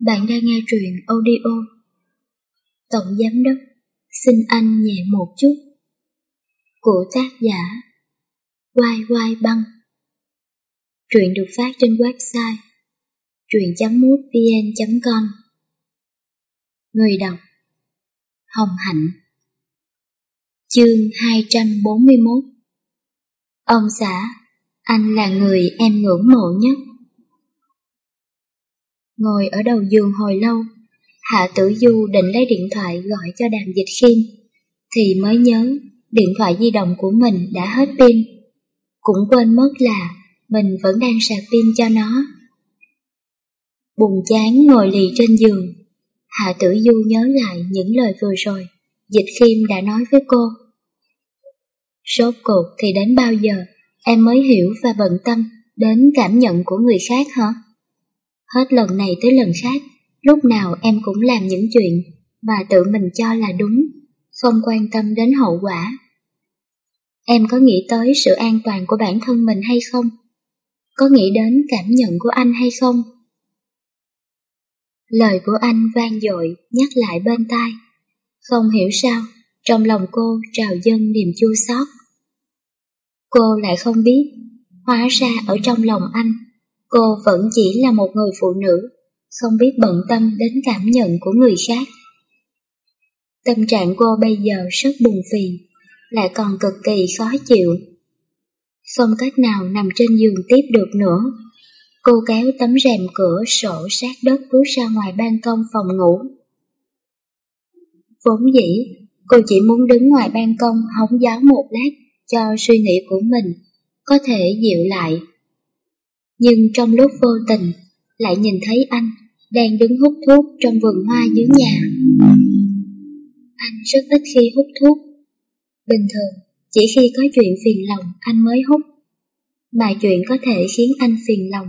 Bạn đang nghe truyện audio. Tổng Giám Đốc xin anh nhẹ một chút của tác giả Quai Quai Băng. Truyện được phát trên website truyện.mútvn.com Người đọc Hồng Hạnh Chương 241 Ông xã, anh là người em ngưỡng mộ nhất. Ngồi ở đầu giường hồi lâu, Hạ Tử Du định lấy điện thoại gọi cho Đàm Dịch Khiêm, thì mới nhớ điện thoại di động của mình đã hết pin. Cũng quên mất là mình vẫn đang sạc pin cho nó. Buồn chán ngồi lì trên giường, Hạ Tử Du nhớ lại những lời vừa rồi, Dịch Khiêm đã nói với cô. Sốt cuộc thì đến bao giờ em mới hiểu và bận tâm đến cảm nhận của người khác hả? Hết lần này tới lần khác, lúc nào em cũng làm những chuyện mà tự mình cho là đúng, không quan tâm đến hậu quả. Em có nghĩ tới sự an toàn của bản thân mình hay không? Có nghĩ đến cảm nhận của anh hay không? Lời của anh vang dội nhắc lại bên tai. Không hiểu sao, trong lòng cô trào dâng niềm chua xót. Cô lại không biết, hóa ra ở trong lòng anh Cô vẫn chỉ là một người phụ nữ, không biết bận tâm đến cảm nhận của người khác. Tâm trạng cô bây giờ rất buồn phiền, lại còn cực kỳ khó chịu. Không cách nào nằm trên giường tiếp được nữa. Cô kéo tấm rèm cửa sổ sát đất bước ra ngoài ban công phòng ngủ. Vốn dĩ, cô chỉ muốn đứng ngoài ban công hóng gió một lát cho suy nghĩ của mình có thể dịu lại nhưng trong lúc vô tình lại nhìn thấy anh đang đứng hút thuốc trong vườn hoa dưới nhà. Anh rất ít khi hút thuốc. Bình thường, chỉ khi có chuyện phiền lòng anh mới hút. Mà chuyện có thể khiến anh phiền lòng,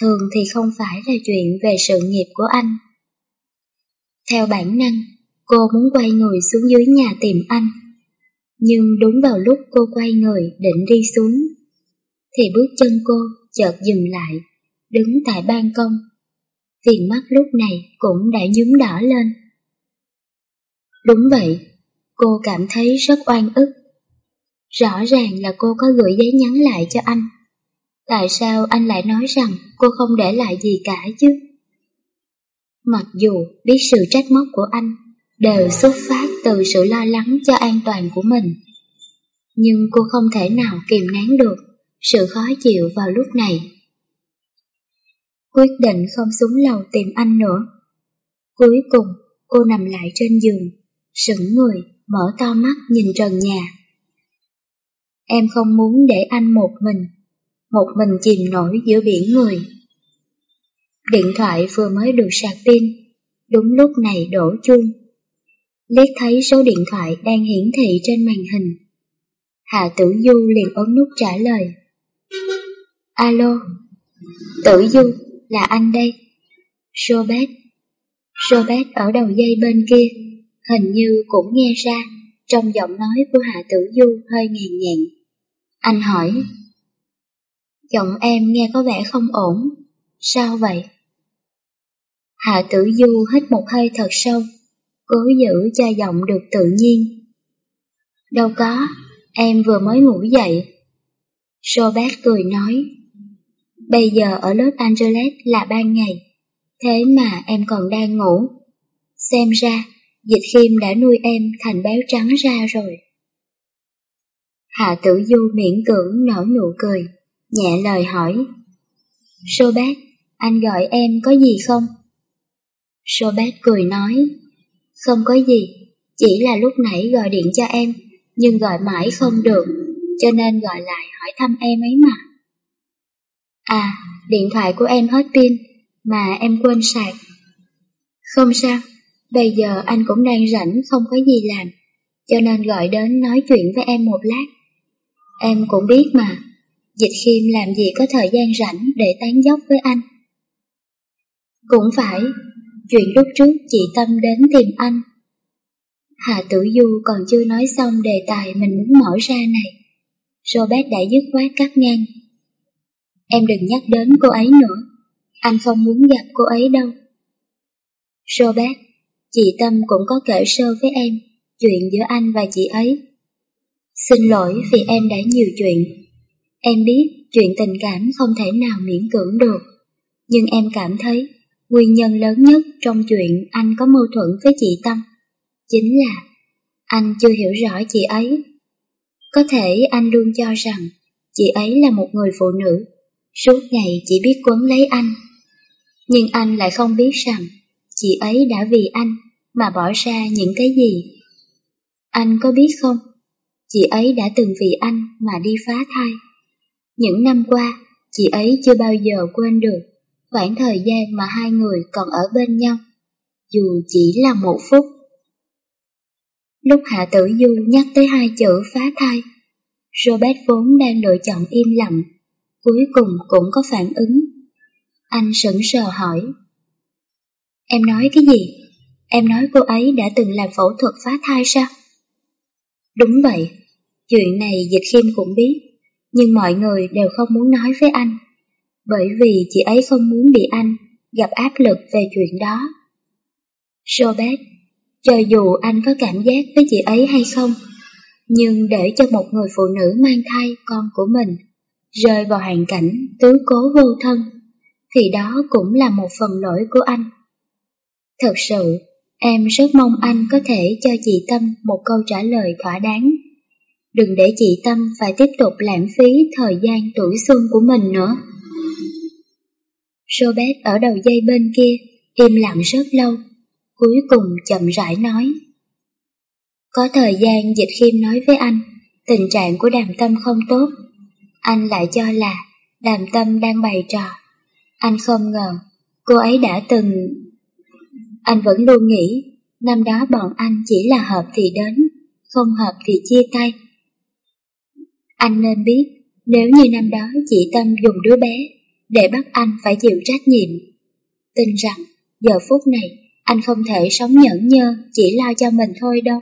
thường thì không phải là chuyện về sự nghiệp của anh. Theo bản năng, cô muốn quay người xuống dưới nhà tìm anh. Nhưng đúng vào lúc cô quay người định đi xuống, thì bước chân cô chợt dừng lại, đứng tại ban công. Viền mắt lúc này cũng đã nhúm đỏ lên. Đúng vậy, cô cảm thấy rất oan ức. Rõ ràng là cô có gửi giấy nhắn lại cho anh. Tại sao anh lại nói rằng cô không để lại gì cả chứ? Mặc dù biết sự trách móc của anh đều xuất phát từ sự lo lắng cho an toàn của mình, nhưng cô không thể nào kìm nén được sự khó chịu vào lúc này. Quyết định không xuống lầu tìm anh nữa. Cuối cùng, cô nằm lại trên giường, sững người, mở to mắt nhìn trần nhà. Em không muốn để anh một mình, một mình chìm nổi giữa biển người. Điện thoại vừa mới được sạc pin, đúng lúc này đổ chuông. Liếc thấy số điện thoại đang hiển thị trên màn hình. Hạ Tử Du liền ấn nút trả lời. Alo, Tử Du, là anh đây. Robert. Robert ở đầu dây bên kia, hình như cũng nghe ra trong giọng nói của Hạ Tử Du hơi ngàn nhẹn. Anh hỏi, giọng em nghe có vẻ không ổn, sao vậy? Hạ Tử Du hít một hơi thật sâu, cố giữ cho giọng được tự nhiên. Đâu có, em vừa mới ngủ dậy. Robert cười nói, Bây giờ ở Los Angeles là ban ngày, thế mà em còn đang ngủ. Xem ra, dịch khiêm đã nuôi em thành béo trắng ra rồi. Hạ tử du miễn cưỡng nở nụ cười, nhẹ lời hỏi. Sô bác, anh gọi em có gì không? Sô bác cười nói, không có gì, chỉ là lúc nãy gọi điện cho em, nhưng gọi mãi không được, cho nên gọi lại hỏi thăm em ấy mà. À, điện thoại của em hết pin, mà em quên sạc. Không sao, bây giờ anh cũng đang rảnh không có gì làm, cho nên gọi đến nói chuyện với em một lát. Em cũng biết mà, Dịch Khiêm làm gì có thời gian rảnh để tán dốc với anh. Cũng phải, chuyện lúc trước chị Tâm đến tìm anh. Hà Tử Du còn chưa nói xong đề tài mình muốn mở ra này. Robert đã dứt khoát cắt ngang. Em đừng nhắc đến cô ấy nữa, anh không muốn gặp cô ấy đâu. Robert, chị Tâm cũng có kể sơ với em chuyện giữa anh và chị ấy. Xin lỗi vì em đã nhiều chuyện. Em biết chuyện tình cảm không thể nào miễn cưỡng được, nhưng em cảm thấy nguyên nhân lớn nhất trong chuyện anh có mâu thuẫn với chị Tâm chính là anh chưa hiểu rõ chị ấy. Có thể anh luôn cho rằng chị ấy là một người phụ nữ, suốt ngày chỉ biết quấn lấy anh. Nhưng anh lại không biết rằng chị ấy đã vì anh mà bỏ ra những cái gì. Anh có biết không, chị ấy đã từng vì anh mà đi phá thai. Những năm qua, chị ấy chưa bao giờ quên được khoảng thời gian mà hai người còn ở bên nhau, dù chỉ là một phút. Lúc Hạ Tử Du nhắc tới hai chữ phá thai, Robert vốn đang lựa chọn im lặng, cuối cùng cũng có phản ứng. Anh sững sờ hỏi. Em nói cái gì? Em nói cô ấy đã từng làm phẫu thuật phá thai sao? Đúng vậy, chuyện này Dịch Khiêm cũng biết, nhưng mọi người đều không muốn nói với anh, bởi vì chị ấy không muốn bị anh gặp áp lực về chuyện đó. Robert, cho dù anh có cảm giác với chị ấy hay không, nhưng để cho một người phụ nữ mang thai con của mình rơi vào hoàn cảnh tứ cố vô thân, thì đó cũng là một phần lỗi của anh. Thật sự, em rất mong anh có thể cho chị Tâm một câu trả lời thỏa đáng. Đừng để chị Tâm phải tiếp tục lãng phí thời gian tuổi xuân của mình nữa. Robert ở đầu dây bên kia, im lặng rất lâu, cuối cùng chậm rãi nói. Có thời gian Dịch Khiêm nói với anh, tình trạng của đàm tâm không tốt. Anh lại cho là đàm tâm đang bày trò. Anh không ngờ cô ấy đã từng... Anh vẫn luôn nghĩ năm đó bọn anh chỉ là hợp thì đến, không hợp thì chia tay. Anh nên biết nếu như năm đó chị Tâm dùng đứa bé để bắt anh phải chịu trách nhiệm. Tin rằng giờ phút này anh không thể sống nhẫn nhơ chỉ lo cho mình thôi đâu.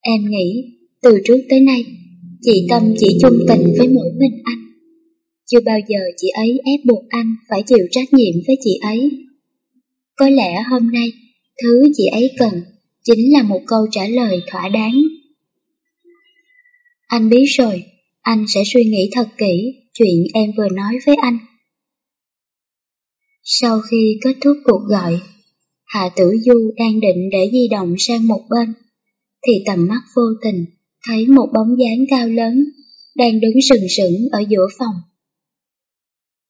Em nghĩ, từ trước tới nay, chị Tâm chỉ chung tình với mỗi mình anh. Chưa bao giờ chị ấy ép buộc anh phải chịu trách nhiệm với chị ấy. Có lẽ hôm nay, thứ chị ấy cần chính là một câu trả lời thỏa đáng. Anh biết rồi, anh sẽ suy nghĩ thật kỹ chuyện em vừa nói với anh. Sau khi kết thúc cuộc gọi, Hạ Tử Du đang định để di động sang một bên thì tầm mắt vô tình thấy một bóng dáng cao lớn đang đứng sừng sững ở giữa phòng.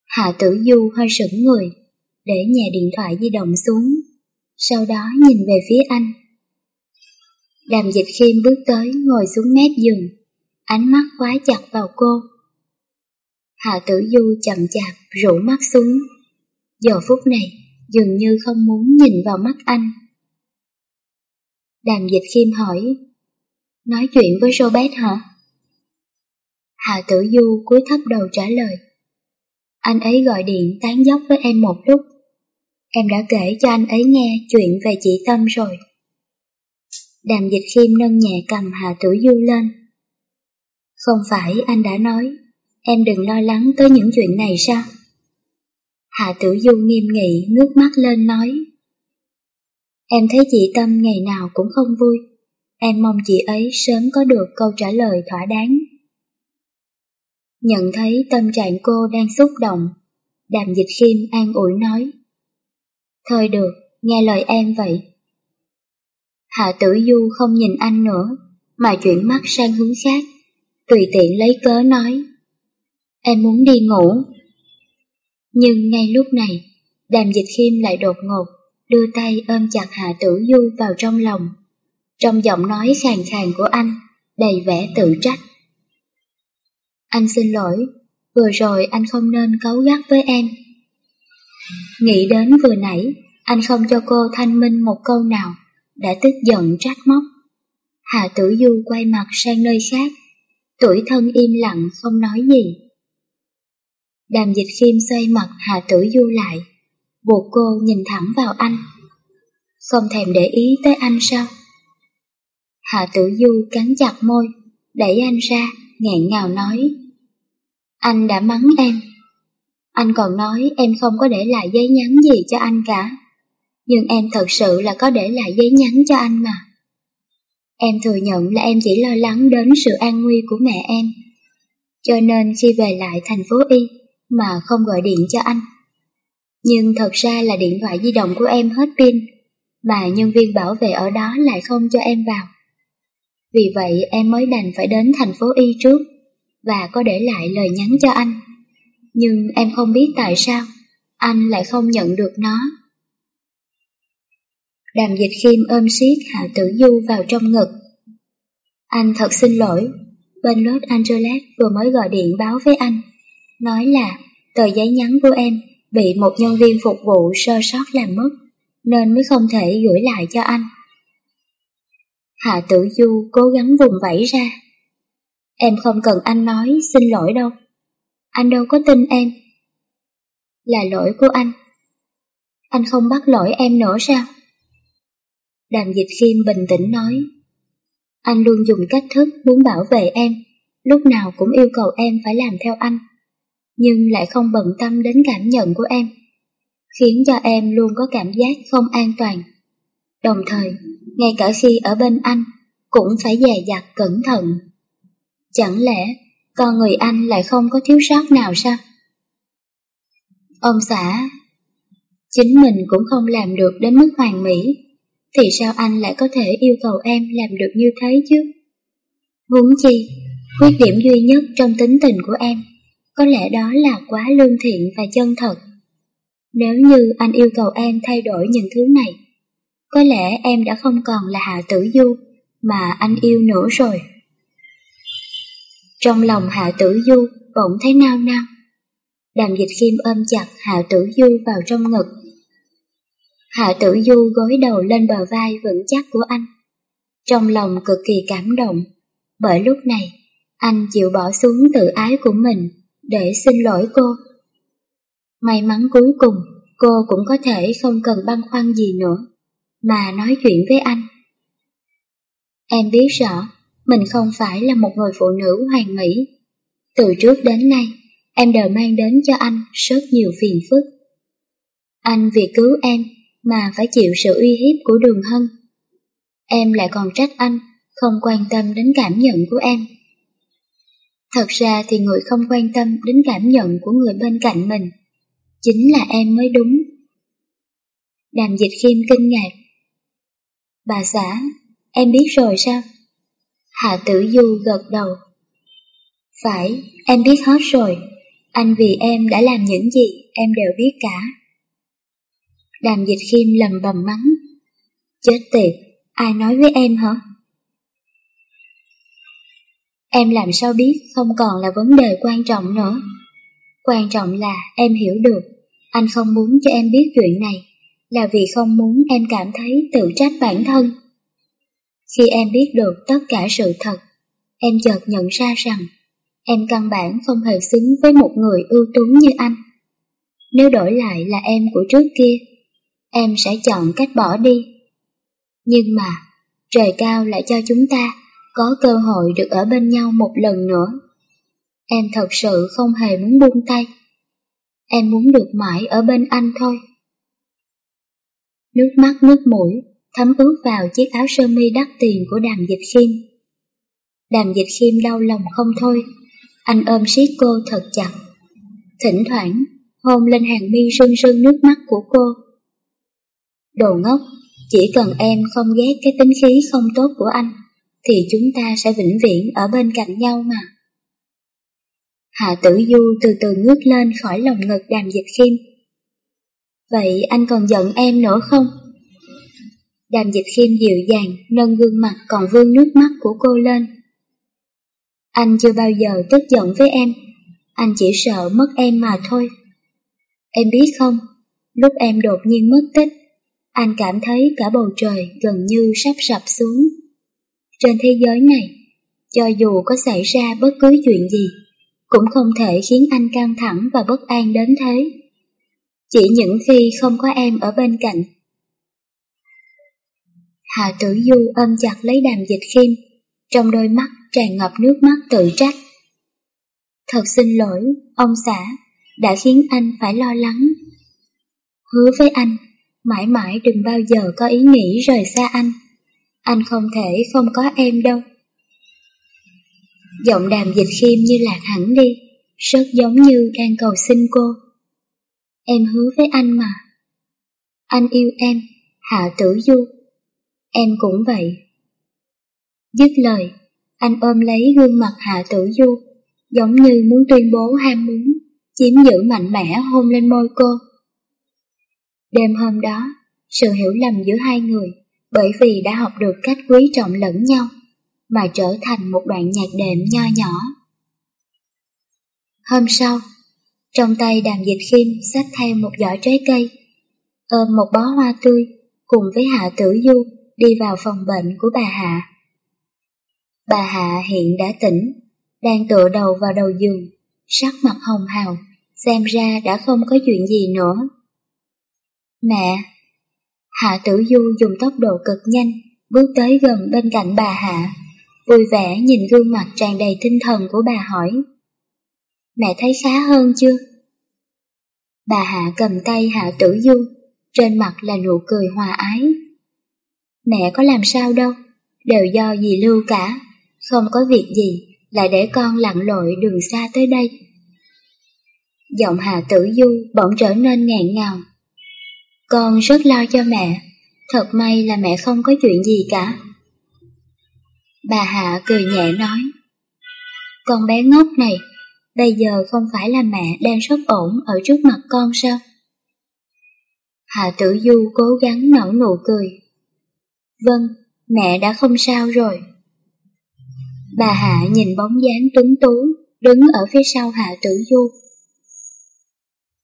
Hạ tử du hơi sững người, để nhà điện thoại di động xuống, sau đó nhìn về phía anh. Đàm dịch khiêm bước tới ngồi xuống mép giường, ánh mắt khóa chặt vào cô. Hạ tử du chậm chạp rủ mắt xuống, giờ phút này dường như không muốn nhìn vào mắt anh. Đàm dịch khiêm hỏi, nói chuyện với Robert hả? Hạ tử du cúi thấp đầu trả lời, anh ấy gọi điện tán dốc với em một lúc. Em đã kể cho anh ấy nghe chuyện về chị Tâm rồi. Đàm dịch khiêm nâng nhẹ cầm Hà Tử Du lên. Không phải anh đã nói, em đừng lo lắng tới những chuyện này sao? Hạ Tử Du nghiêm nghị ngước mắt lên nói. Em thấy chị Tâm ngày nào cũng không vui. Em mong chị ấy sớm có được câu trả lời thỏa đáng. Nhận thấy tâm trạng cô đang xúc động, đàm dịch khiêm an ủi nói. Thôi được, nghe lời em vậy. Hạ tử du không nhìn anh nữa, mà chuyển mắt sang hướng khác, tùy tiện lấy cớ nói. Em muốn đi ngủ. Nhưng ngay lúc này, đàm dịch khiêm lại đột ngột đưa tay ôm chặt Hạ Tử Du vào trong lòng. Trong giọng nói khàn khàn của anh, đầy vẻ tự trách. Anh xin lỗi, vừa rồi anh không nên cấu gắt với em. Nghĩ đến vừa nãy, anh không cho cô thanh minh một câu nào, đã tức giận trách móc. Hạ Tử Du quay mặt sang nơi khác, tuổi thân im lặng không nói gì. Đàm dịch khiêm xoay mặt Hạ Tử Du lại, buộc cô nhìn thẳng vào anh. Không thèm để ý tới anh sao? Hạ tử du cắn chặt môi, đẩy anh ra, nghẹn ngào nói. Anh đã mắng em. Anh còn nói em không có để lại giấy nhắn gì cho anh cả. nhưng em thật sự là có để lại giấy nhắn cho anh mà. Em thừa nhận là em chỉ lo lắng đến sự an nguy của mẹ em. Cho nên khi về lại thành phố Y mà không gọi điện cho anh. Nhưng thật ra là điện thoại di động của em hết pin, mà nhân viên bảo vệ ở đó lại không cho em vào. Vì vậy em mới đành phải đến thành phố Y trước và có để lại lời nhắn cho anh. Nhưng em không biết tại sao anh lại không nhận được nó. Đàm dịch khiêm ôm siết Hạ Tử Du vào trong ngực. Anh thật xin lỗi, bên Los Angeles vừa mới gọi điện báo với anh, nói là tờ giấy nhắn của em bị một nhân viên phục vụ sơ sót làm mất, nên mới không thể gửi lại cho anh. Hạ Tử Du cố gắng vùng vẫy ra. Em không cần anh nói xin lỗi đâu. Anh đâu có tin em. Là lỗi của anh. Anh không bắt lỗi em nữa sao? Đàm dịch khiêm bình tĩnh nói. Anh luôn dùng cách thức muốn bảo vệ em, lúc nào cũng yêu cầu em phải làm theo anh, nhưng lại không bận tâm đến cảm nhận của em, khiến cho em luôn có cảm giác không an toàn. Đồng thời, ngay cả khi ở bên anh, cũng phải dè dặt cẩn thận. Chẳng lẽ con người anh lại không có thiếu sót nào sao? Ông xã, chính mình cũng không làm được đến mức hoàn mỹ, thì sao anh lại có thể yêu cầu em làm được như thế chứ? Huống chi, khuyết điểm duy nhất trong tính tình của em, có lẽ đó là quá lương thiện và chân thật. Nếu như anh yêu cầu em thay đổi những thứ này, có lẽ em đã không còn là Hạ Tử Du mà anh yêu nữa rồi. Trong lòng Hạ Tử Du bỗng thấy nao nao. Đàm dịch khiêm ôm chặt Hạ Tử Du vào trong ngực. Hạ Tử Du gối đầu lên bờ vai vững chắc của anh. Trong lòng cực kỳ cảm động, bởi lúc này anh chịu bỏ xuống tự ái của mình để xin lỗi cô. May mắn cuối cùng cô cũng có thể không cần băn khoăn gì nữa mà nói chuyện với anh. Em biết rõ, mình không phải là một người phụ nữ hoàn mỹ. Từ trước đến nay, em đều mang đến cho anh rất nhiều phiền phức. Anh vì cứu em mà phải chịu sự uy hiếp của đường hân. Em lại còn trách anh không quan tâm đến cảm nhận của em. Thật ra thì người không quan tâm đến cảm nhận của người bên cạnh mình, chính là em mới đúng. Đàm dịch khiêm kinh ngạc Bà xã, em biết rồi sao? Hạ tử du gật đầu. Phải, em biết hết rồi. Anh vì em đã làm những gì em đều biết cả. Đàm dịch khiêm lầm bầm mắng. Chết tiệt, ai nói với em hả? Em làm sao biết không còn là vấn đề quan trọng nữa. Quan trọng là em hiểu được, anh không muốn cho em biết chuyện này là vì không muốn em cảm thấy tự trách bản thân. Khi em biết được tất cả sự thật, em chợt nhận ra rằng em căn bản không hề xứng với một người ưu tú như anh. Nếu đổi lại là em của trước kia, em sẽ chọn cách bỏ đi. Nhưng mà, trời cao lại cho chúng ta có cơ hội được ở bên nhau một lần nữa. Em thật sự không hề muốn buông tay. Em muốn được mãi ở bên anh thôi. Nước mắt nước mũi thấm ướt vào chiếc áo sơ mi đắt tiền của đàm dịch khiêm. Đàm dịch khiêm đau lòng không thôi, anh ôm siết cô thật chặt. Thỉnh thoảng, hôn lên hàng mi rưng rưng nước mắt của cô. Đồ ngốc, chỉ cần em không ghét cái tính khí không tốt của anh, thì chúng ta sẽ vĩnh viễn ở bên cạnh nhau mà. Hạ tử du từ từ ngước lên khỏi lòng ngực đàm dịch khiêm, Vậy anh còn giận em nữa không? Đàm dịch khiêm dịu dàng nâng gương mặt còn vương nước mắt của cô lên. Anh chưa bao giờ tức giận với em, anh chỉ sợ mất em mà thôi. Em biết không, lúc em đột nhiên mất tích, anh cảm thấy cả bầu trời gần như sắp sập xuống. Trên thế giới này, cho dù có xảy ra bất cứ chuyện gì, cũng không thể khiến anh căng thẳng và bất an đến thế. Chỉ những khi không có em ở bên cạnh. Hạ tử du ôm chặt lấy đàm dịch khiêm, trong đôi mắt tràn ngập nước mắt tự trách. Thật xin lỗi, ông xã, đã khiến anh phải lo lắng. Hứa với anh, mãi mãi đừng bao giờ có ý nghĩ rời xa anh. Anh không thể không có em đâu. Giọng đàm dịch khiêm như lạc hẳn đi, rất giống như đang cầu xin cô. Em hứa với anh mà. Anh yêu em, Hạ Tử Du. Em cũng vậy. Dứt lời, anh ôm lấy gương mặt Hạ Tử Du, giống như muốn tuyên bố ham muốn, chiếm giữ mạnh mẽ hôn lên môi cô. Đêm hôm đó, sự hiểu lầm giữa hai người bởi vì đã học được cách quý trọng lẫn nhau mà trở thành một đoạn nhạc đệm nho nhỏ. Hôm sau, trong tay đàm dịch khiêm xách theo một giỏ trái cây, ôm một bó hoa tươi cùng với Hạ Tử Du đi vào phòng bệnh của bà Hạ. Bà Hạ hiện đã tỉnh, đang tựa đầu vào đầu giường, sắc mặt hồng hào, xem ra đã không có chuyện gì nữa. Mẹ! Hạ Tử Du dùng tốc độ cực nhanh, bước tới gần bên cạnh bà Hạ, vui vẻ nhìn gương mặt tràn đầy tinh thần của bà hỏi. Mẹ thấy khá hơn chưa? Bà Hạ cầm tay Hạ Tử Du, trên mặt là nụ cười hòa ái. Mẹ có làm sao đâu, đều do dì Lưu cả, không có việc gì, lại để con lặn lội đường xa tới đây. Giọng Hạ Tử Du bỗng trở nên ngẹn ngào. Con rất lo cho mẹ, thật may là mẹ không có chuyện gì cả. Bà Hạ cười nhẹ nói, Con bé ngốc này, bây giờ không phải là mẹ đang rất ổn ở trước mặt con sao? Hạ Tử Du cố gắng nở nụ cười. Vâng, mẹ đã không sao rồi. Bà Hạ nhìn bóng dáng tuấn tú, đứng ở phía sau Hạ Tử Du.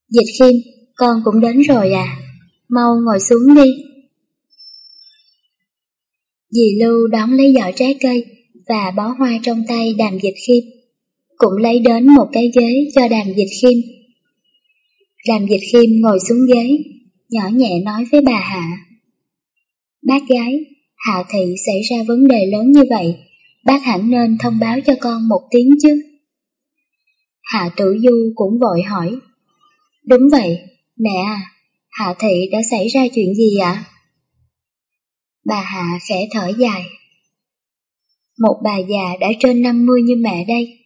Dịch khiêm, con cũng đến rồi à, mau ngồi xuống đi. Dì Lưu đón lấy giỏ trái cây và bó hoa trong tay đàm dịch khiêm, cũng lấy đến một cái ghế cho đàm dịch khiêm. Đàm dịch khiêm ngồi xuống ghế, nhỏ nhẹ nói với bà Hạ. Bác gái, Hạ Thị xảy ra vấn đề lớn như vậy, bác hẳn nên thông báo cho con một tiếng chứ. Hạ Tử Du cũng vội hỏi. Đúng vậy, mẹ à, Hạ Thị đã xảy ra chuyện gì ạ? Bà Hạ khẽ thở dài. Một bà già đã trên 50 như mẹ đây,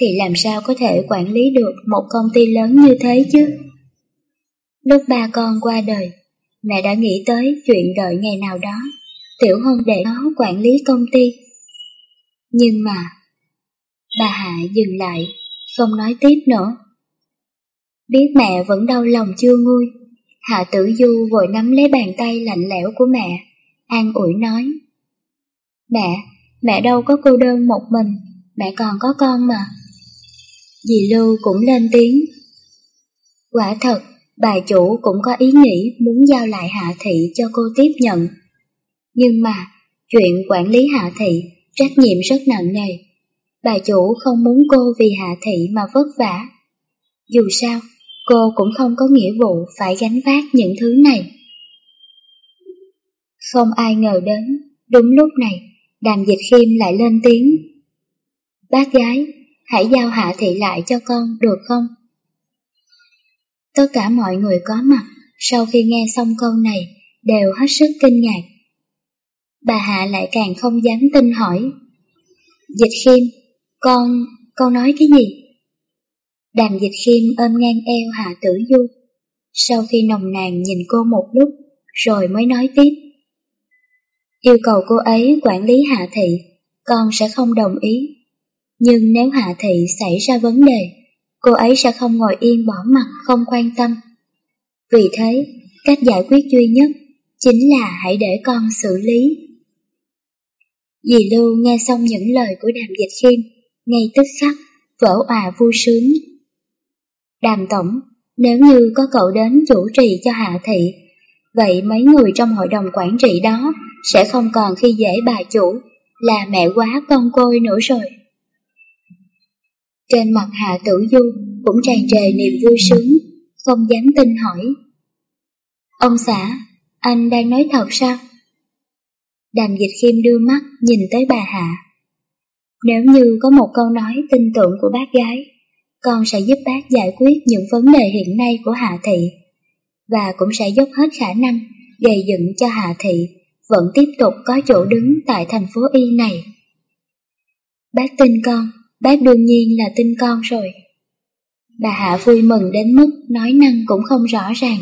thì làm sao có thể quản lý được một công ty lớn như thế chứ? Lúc ba con qua đời, mẹ đã nghĩ tới chuyện đợi ngày nào đó, Tiểu Hân để nó quản lý công ty. Nhưng mà, bà Hạ dừng lại, không nói tiếp nữa. Biết mẹ vẫn đau lòng chưa nguôi, Hạ Tử Du vội nắm lấy bàn tay lạnh lẽo của mẹ, an ủi nói. Mẹ, mẹ đâu có cô đơn một mình, mẹ còn có con mà. Dì Lưu cũng lên tiếng. Quả thật, bà chủ cũng có ý nghĩ muốn giao lại Hạ Thị cho cô tiếp nhận. Nhưng mà, chuyện quản lý Hạ Thị trách nhiệm rất nặng nề. Bà chủ không muốn cô vì Hạ Thị mà vất vả. Dù sao, cô cũng không có nghĩa vụ phải gánh vác những thứ này. Không ai ngờ đến, đúng lúc này, đàm dịch khiêm lại lên tiếng. Bác gái, hãy giao Hạ Thị lại cho con được không? Tất cả mọi người có mặt sau khi nghe xong câu này đều hết sức kinh ngạc. Bà Hạ lại càng không dám tin hỏi. Dịch khiêm, con, con nói cái gì? Đàm dịch khiêm ôm ngang eo Hạ Tử Du. Sau khi nồng nàn nhìn cô một lúc, rồi mới nói tiếp. Yêu cầu cô ấy quản lý Hạ Thị, con sẽ không đồng ý. Nhưng nếu Hạ Thị xảy ra vấn đề, cô ấy sẽ không ngồi yên bỏ mặt không quan tâm. Vì thế, cách giải quyết duy nhất chính là hãy để con xử lý. Dì Lưu nghe xong những lời của đàm dịch khiêm, ngay tức khắc, vỡ òa vui sướng. Đàm tổng, nếu như có cậu đến chủ trì cho Hạ Thị, vậy mấy người trong hội đồng quản trị đó sẽ không còn khi dễ bà chủ là mẹ quá con côi nữa rồi. Trên mặt Hạ Tử Du cũng tràn trề niềm vui sướng, không dám tin hỏi. Ông xã, anh đang nói thật sao? Đàm dịch khiêm đưa mắt nhìn tới bà Hạ. Nếu như có một câu nói tin tưởng của bác gái, con sẽ giúp bác giải quyết những vấn đề hiện nay của Hạ Thị, và cũng sẽ dốc hết khả năng gây dựng cho Hạ Thị vẫn tiếp tục có chỗ đứng tại thành phố Y này. Bác tin con, bác đương nhiên là tin con rồi. Bà Hạ vui mừng đến mức nói năng cũng không rõ ràng.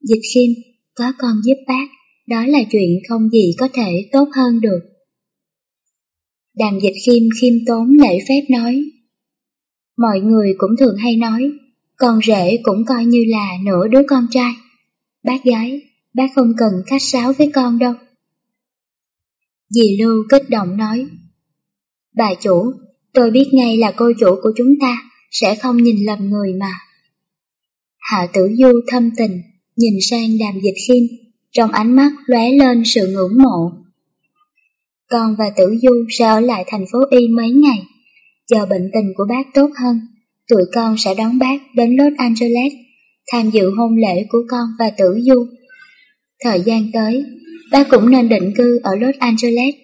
Dịch khiêm, có con giúp bác, đó là chuyện không gì có thể tốt hơn được. Đàm dịch khiêm khiêm tốn lễ phép nói. Mọi người cũng thường hay nói, con rể cũng coi như là nửa đứa con trai. Bác gái, bác không cần khách sáo với con đâu. Dì Lưu kích động nói. Bà chủ, tôi biết ngay là cô chủ của chúng ta sẽ không nhìn lầm người mà. Hạ tử du thâm tình, nhìn sang đàm dịch khiêm, trong ánh mắt lóe lên sự ngưỡng mộ. Con và tử du sẽ ở lại thành phố Y mấy ngày, chờ bệnh tình của bác tốt hơn, tụi con sẽ đón bác đến Los Angeles, tham dự hôn lễ của con và tử du. Thời gian tới, bác cũng nên định cư ở Los Angeles,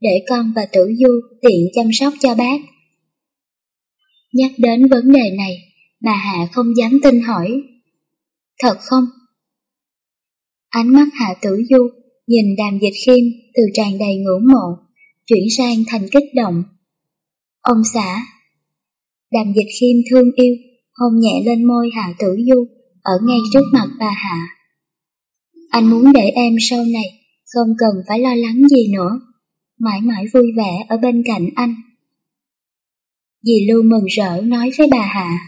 để con và tử du tiện chăm sóc cho bác. Nhắc đến vấn đề này, bà Hạ không dám tin hỏi. Thật không? Ánh mắt Hạ Tử Du nhìn đàm dịch khiêm từ tràn đầy ngưỡng mộ, chuyển sang thành kích động. Ông xã Đàm dịch khiêm thương yêu, hôn nhẹ lên môi Hạ Tử Du, ở ngay trước mặt bà Hạ. Anh muốn để em sau này không cần phải lo lắng gì nữa, mãi mãi vui vẻ ở bên cạnh anh. Dì Lưu mừng rỡ nói với bà Hạ.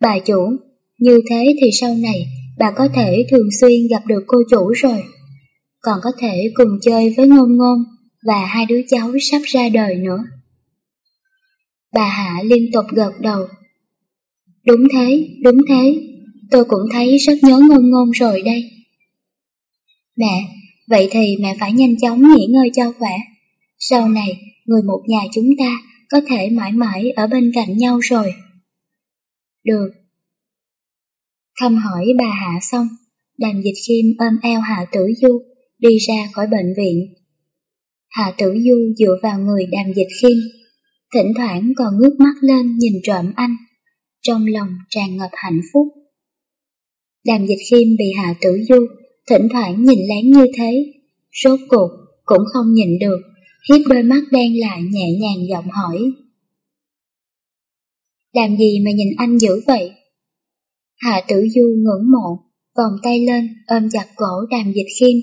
Bà chủ, như thế thì sau này bà có thể thường xuyên gặp được cô chủ rồi. Còn có thể cùng chơi với ngôn ngôn và hai đứa cháu sắp ra đời nữa. Bà Hạ liên tục gật đầu. Đúng thế, đúng thế, tôi cũng thấy rất nhớ ngôn ngôn rồi đây. Mẹ, vậy thì mẹ phải nhanh chóng nghỉ ngơi cho khỏe. Sau này, người một nhà chúng ta có thể mãi mãi ở bên cạnh nhau rồi. Được. Thăm hỏi bà Hạ xong, đàm dịch khiêm ôm eo Hạ Tử Du, đi ra khỏi bệnh viện. Hạ Tử Du dựa vào người đàm dịch khiêm, thỉnh thoảng còn ngước mắt lên nhìn trộm anh, trong lòng tràn ngập hạnh phúc. Đàm dịch khiêm bị Hạ Tử Du thỉnh thoảng nhìn lén như thế, rốt cuộc cũng không nhìn được Khiếp đôi mắt đen lại nhẹ nhàng giọng hỏi. Làm gì mà nhìn anh dữ vậy? Hạ tử du ngưỡng mộ, vòng tay lên ôm chặt cổ đàm dịch khiêm.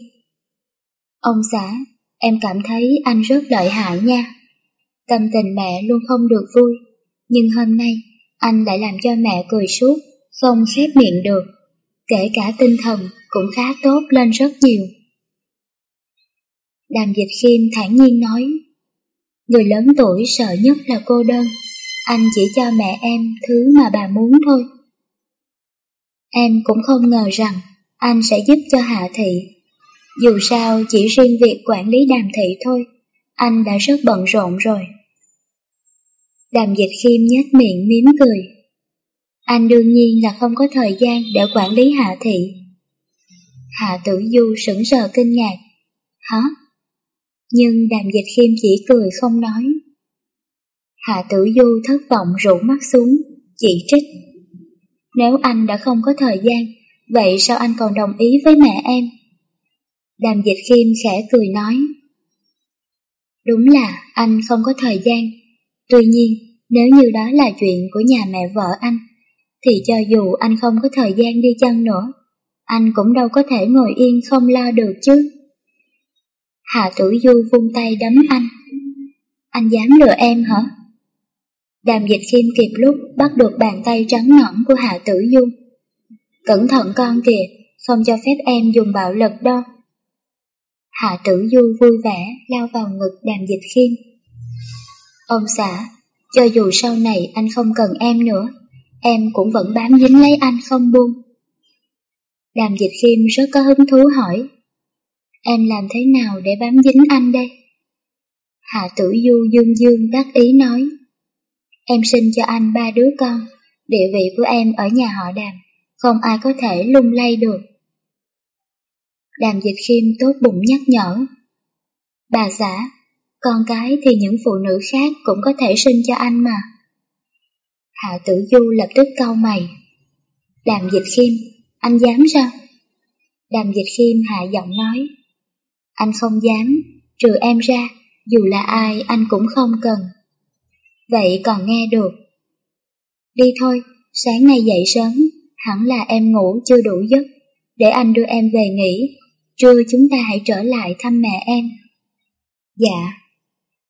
Ông xã, em cảm thấy anh rất lợi hại nha. Tâm tình mẹ luôn không được vui, nhưng hôm nay anh lại làm cho mẹ cười suốt, không khép miệng được. Kể cả tinh thần cũng khá tốt lên rất nhiều. Đàm dịch khiêm thản nhiên nói, Người lớn tuổi sợ nhất là cô đơn, anh chỉ cho mẹ em thứ mà bà muốn thôi. Em cũng không ngờ rằng anh sẽ giúp cho Hạ Thị. Dù sao chỉ riêng việc quản lý đàm thị thôi, anh đã rất bận rộn rồi. Đàm dịch khiêm nhếch miệng mím cười. Anh đương nhiên là không có thời gian để quản lý Hạ Thị. Hạ Tử Du sững sờ kinh ngạc. Hả? Nhưng đàm dịch khiêm chỉ cười không nói. Hạ tử du thất vọng rủ mắt xuống, chỉ trích. Nếu anh đã không có thời gian, vậy sao anh còn đồng ý với mẹ em? Đàm dịch khiêm khẽ cười nói. Đúng là anh không có thời gian, tuy nhiên nếu như đó là chuyện của nhà mẹ vợ anh, thì cho dù anh không có thời gian đi chăng nữa, anh cũng đâu có thể ngồi yên không lo được chứ. Hạ Tử Du vung tay đấm anh. Anh dám lừa em hả? Đàm dịch khiêm kịp lúc bắt được bàn tay trắng nõn của Hạ Tử Du. Cẩn thận con kìa, không cho phép em dùng bạo lực đâu. Hạ Tử Du vui vẻ lao vào ngực đàm dịch khiêm. Ông xã, cho dù sau này anh không cần em nữa, em cũng vẫn bám dính lấy anh không buông. Đàm dịch khiêm rất có hứng thú hỏi. Em làm thế nào để bám dính anh đây? Hạ tử du dương dương đắc ý nói. Em sinh cho anh ba đứa con, địa vị của em ở nhà họ đàm, không ai có thể lung lay được. Đàm dịch khiêm tốt bụng nhắc nhở. Bà xã, con cái thì những phụ nữ khác cũng có thể sinh cho anh mà. Hạ tử du lập tức cau mày. Đàm dịch khiêm, anh dám sao? Đàm dịch khiêm hạ giọng nói. Anh không dám, trừ em ra, dù là ai anh cũng không cần. Vậy còn nghe được. Đi thôi, sáng nay dậy sớm, hẳn là em ngủ chưa đủ giấc, để anh đưa em về nghỉ, trưa chúng ta hãy trở lại thăm mẹ em. Dạ.